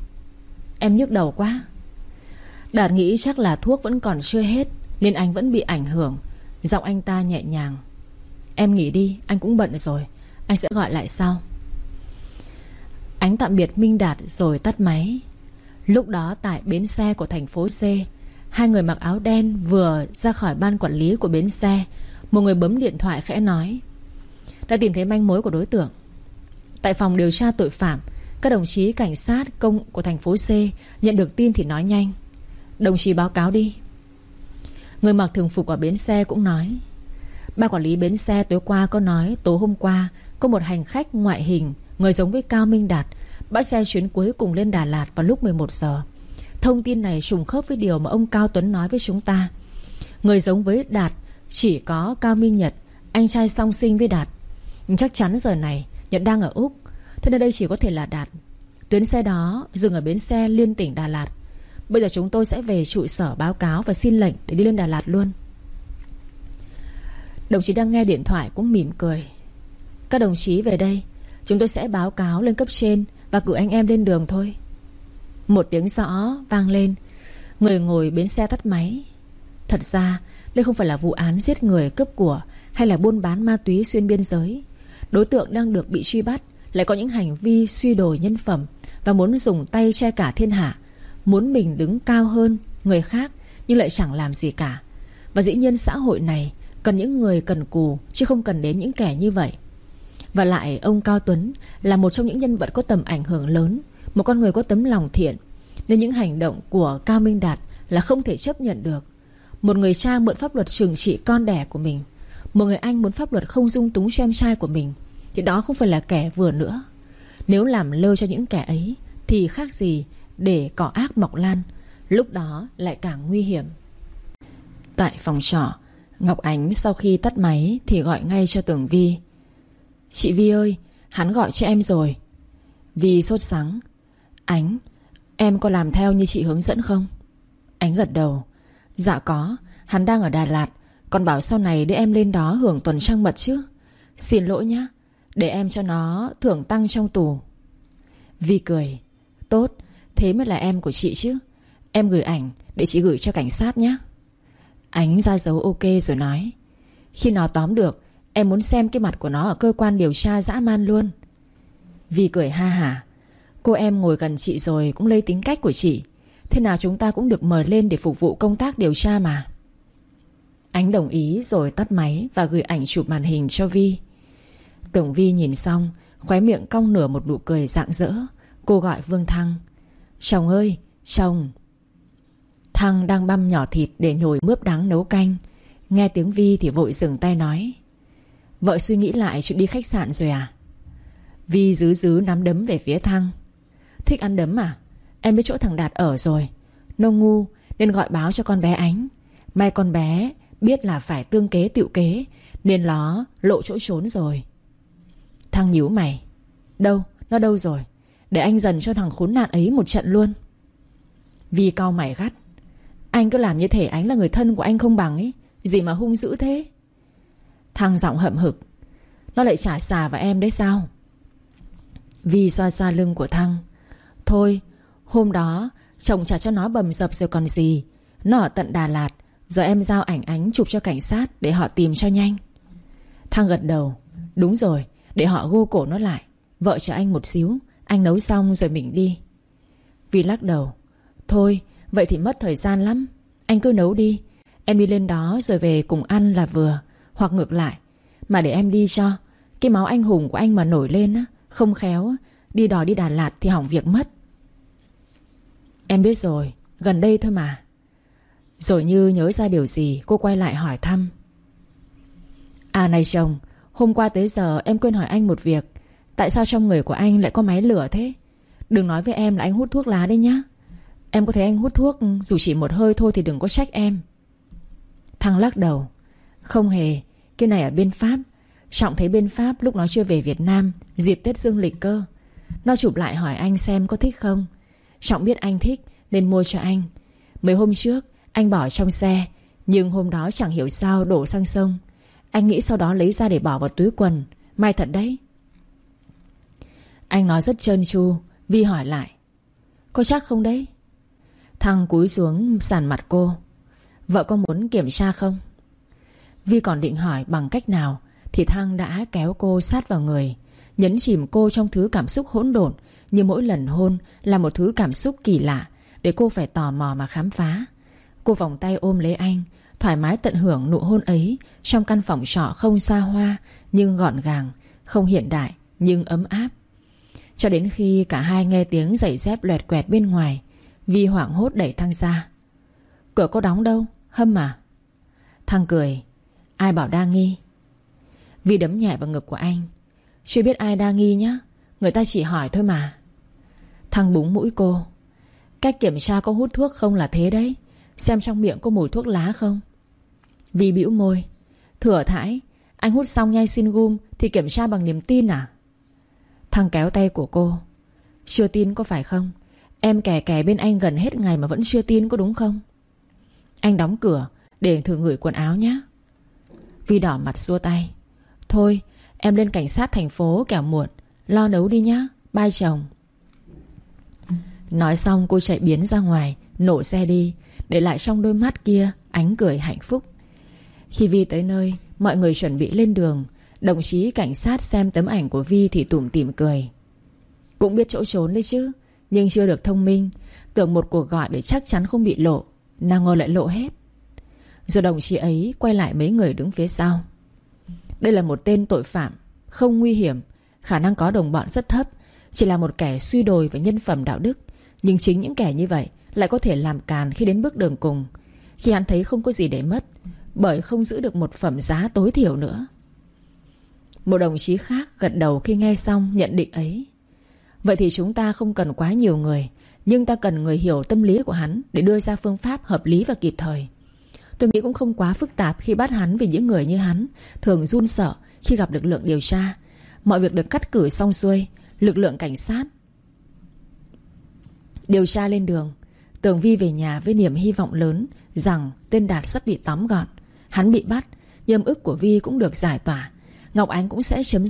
Em nhức đầu quá. Đạt nghĩ chắc là thuốc vẫn còn chưa hết, Nên anh vẫn bị ảnh hưởng, Giọng anh ta nhẹ nhàng, Em nghỉ đi, anh cũng bận rồi, Anh sẽ gọi lại sau. Ánh tạm biệt Minh Đạt rồi tắt máy. Lúc đó tại bến xe của thành phố C, Hai người mặc áo đen vừa ra khỏi ban quản lý của bến xe, Một người bấm điện thoại khẽ nói, Đã tìm thấy manh mối của đối tượng. Tại phòng điều tra tội phạm, Các đồng chí cảnh sát công của thành phố C Nhận được tin thì nói nhanh. Đồng chí báo cáo đi. Người mặc thường phục ở bến xe cũng nói ba quản lý bến xe tối qua có nói Tối hôm qua Có một hành khách ngoại hình Người giống với Cao Minh Đạt Bắt xe chuyến cuối cùng lên Đà Lạt vào lúc 11 giờ. Thông tin này trùng khớp với điều mà ông Cao Tuấn nói với chúng ta. Người giống với Đạt Chỉ có Cao Minh Nhật, Anh trai song sinh với Đạt. Nhưng chắc chắn giờ này, Nhật đang ở Úc, Thế nên đây chỉ có thể là Đạt. Tuyến xe đó dừng ở bến xe liên tỉnh Đà Lạt. Bây giờ chúng tôi sẽ về trụ sở báo cáo Và xin lệnh để đi lên Đà Lạt luôn. Đồng chí đang nghe điện thoại cũng mỉm cười. Các đồng chí về đây. Chúng tôi sẽ báo cáo lên cấp trên Và cử anh em lên đường thôi. Một tiếng rõ vang lên. Người ngồi bến xe tắt máy. Thật ra, đây không phải là vụ án giết người, cướp của Hay là buôn bán ma túy xuyên biên giới. Đối tượng đang được bị truy bắt Lại có những hành vi suy đồi nhân phẩm Và muốn dùng tay che cả thiên hạ. Muốn mình đứng cao hơn người khác Nhưng lại chẳng làm gì cả. Và dĩ nhiên xã hội này Cần những người cần cù Chứ không cần đến những kẻ như vậy. Và lại, ông Cao Tuấn Là một trong những nhân vật có tầm ảnh hưởng lớn, Một con người có tấm lòng thiện. Nên những hành động của Cao Minh Đạt Là không thể chấp nhận được. Một người cha mượn pháp luật trừng trị con đẻ của mình, Một người anh muốn pháp luật không dung túng cho em trai của mình, Thì đó không phải là kẻ vừa nữa. Nếu làm lơ cho những kẻ ấy, Thì khác gì để cỏ ác mọc lan, Lúc đó lại càng nguy hiểm. Tại phòng trọ, Ngọc Ánh sau khi tắt máy Thì gọi ngay cho tường Vi. Chị Vi ơi, Hắn gọi cho em rồi. Vi sốt sắng. Ánh, Em có làm theo như chị hướng dẫn không? Ánh gật đầu. Dạ có, Hắn đang ở Đà Lạt. Còn bảo sau này đưa em lên đó hưởng tuần trăng mật chứ. Xin lỗi nhá, Để em cho nó thưởng tăng trong tù. Vi cười. Tốt, Thế mới là em của chị chứ. Em gửi ảnh để chị gửi cho cảnh sát nhé Ánh ra dấu ok rồi nói. Khi nào tóm được Em muốn xem cái mặt của nó ở cơ quan điều tra dã man luôn. Vi cười ha hả. Cô em ngồi gần chị rồi cũng lấy tính cách của chị. Thế nào chúng ta cũng được mời lên để phục vụ công tác điều tra mà. Ánh đồng ý rồi tắt máy Và gửi ảnh chụp màn hình cho Vi. Tưởng Vi nhìn xong Khóe miệng cong nửa một nụ cười rạng rỡ. Cô gọi Vương Thăng. Chồng ơi, chồng. Thăng đang băm nhỏ thịt để nhồi mướp đắng nấu canh. Nghe tiếng Vi thì vội dừng tay nói. Vợ suy nghĩ lại chuyện đi khách sạn rồi à? Vi dứ dứ nắm đấm về phía Thăng Thích ăn đấm à? Em biết chỗ thằng Đạt ở rồi. Nô ngu nên gọi báo cho con bé ánh. May con bé biết là phải tương kế tiệu kế Nên nó lộ chỗ trốn rồi. Thăng nhíu mày. Đâu, nó đâu rồi? Để anh dần cho thằng khốn nạn ấy một trận luôn. Vi cao mày gắt. Anh cứ làm như thể ánh là người thân của anh không bằng ấy. Gì mà hung dữ thế? Thăng giọng hậm hực. Nó lại trả xà vào em đấy sao? Vi xoa xoa lưng của Thăng. Thôi, Hôm đó, Chồng trả cho nó bầm dập rồi còn gì. Nó ở tận Đà Lạt, Giờ em giao ảnh ánh chụp cho cảnh sát Để họ tìm cho nhanh. Thăng gật đầu. Đúng rồi, Để họ gô cổ nó lại. Vợ cho anh một xíu, Anh nấu xong rồi mình đi. Vi lắc đầu. Thôi, vậy thì mất thời gian lắm. Anh cứ nấu đi. Em đi lên đó rồi về cùng ăn là vừa. Hoặc ngược lại. Mà để em đi cho, Cái máu anh hùng của anh mà nổi lên á, Không khéo Đi đòi đi Đà Lạt thì hỏng việc mất. Em biết rồi, Gần đây thôi mà. Rồi như nhớ ra điều gì, Cô quay lại hỏi thăm. À này chồng, Hôm qua tới giờ em quên hỏi anh một việc. Tại sao trong người của anh lại có máy lửa thế? Đừng nói với em là anh hút thuốc lá đấy nhá. Em có thấy anh hút thuốc, Dù chỉ một hơi thôi thì đừng có trách em. Thằng lắc đầu. Không hề. Cái này ở bên Pháp. Trọng thấy bên Pháp lúc nó chưa về Việt Nam, Dịp Tết Dương lịch cơ. Nó chụp lại hỏi anh xem có thích không. Trọng biết anh thích, Nên mua cho anh. Mấy hôm trước, anh bỏ trong xe, Nhưng hôm đó chẳng hiểu sao đổ sang sông. Anh nghĩ sau đó lấy ra để bỏ vào túi quần. May thật đấy. Anh nói rất trơn tru, Vi hỏi lại. Có chắc không đấy? Thằng cúi xuống sàn mặt cô. Vợ có muốn kiểm tra không? Vi còn định hỏi bằng cách nào, Thì Thăng đã kéo cô sát vào người, Nhấn chìm cô trong thứ cảm xúc hỗn độn Như mỗi lần hôn Là một thứ cảm xúc kỳ lạ Để cô phải tò mò mà khám phá. Cô vòng tay ôm lấy anh, Thoải mái tận hưởng nụ hôn ấy Trong căn phòng trọ không xa hoa Nhưng gọn gàng, Không hiện đại nhưng ấm áp. Cho đến khi cả hai nghe tiếng giày dép loẹt quẹt bên ngoài Vi hoảng hốt đẩy Thăng ra. Cửa có đóng đâu? Hâm à? Thăng cười. Ai bảo đa nghi? Vi đấm nhẹ vào ngực của anh. Chưa biết ai đa nghi nhá. Người ta chỉ hỏi thôi mà. Thằng búng mũi cô. Cách kiểm tra có hút thuốc không là thế đấy. Xem trong miệng có mùi thuốc lá không. Vi bĩu môi. Thửa thải Anh hút xong nhai xin gum Thì kiểm tra bằng niềm tin à? Thằng kéo tay của cô. Chưa tin có phải không? Em kè kè bên anh gần hết ngày mà vẫn chưa tin có đúng không? Anh đóng cửa Để thử ngửi quần áo nhé Vi đỏ mặt xua tay. Thôi, Em lên cảnh sát thành phố kẻo muộn. Lo nấu đi nhá. Bye chồng. Nói xong, cô chạy biến ra ngoài, Nổ xe đi. Để lại trong đôi mắt kia Ánh cười hạnh phúc. Khi Vi tới nơi, Mọi người chuẩn bị lên đường. Đồng chí cảnh sát xem tấm ảnh của Vi Thì tủm tỉm cười. Cũng biết chỗ trốn đấy chứ, Nhưng chưa được thông minh. Tưởng một cuộc gọi để chắc chắn không bị lộ. Nào ngờ lại lộ hết. Rồi đồng chí ấy quay lại mấy người đứng phía sau. Đây là một tên tội phạm, Không nguy hiểm, Khả năng có đồng bọn rất thấp, Chỉ là một kẻ suy đồi về nhân phẩm đạo đức. Nhưng chính những kẻ như vậy Lại có thể làm càn khi đến bước đường cùng. Khi hắn thấy không có gì để mất, Bởi không giữ được một phẩm giá tối thiểu nữa. Một đồng chí khác gật đầu khi nghe xong nhận định ấy. Vậy thì chúng ta không cần quá nhiều người, Nhưng ta cần người hiểu tâm lý của hắn Để đưa ra phương pháp hợp lý và kịp thời. Tôi nghĩ cũng không quá phức tạp Khi bắt hắn vì những người như hắn, Thường run sợ khi gặp lực lượng điều tra. Mọi việc được cắt cử xong xuôi, Lực lượng cảnh sát Điều tra lên đường. Tường Vi về nhà với niềm hy vọng lớn Rằng tên Đạt sắp bị tóm gọn. Hắn bị bắt, Nhâm ức của Vi cũng được giải tỏa. Ngọc Ánh cũng sẽ chấm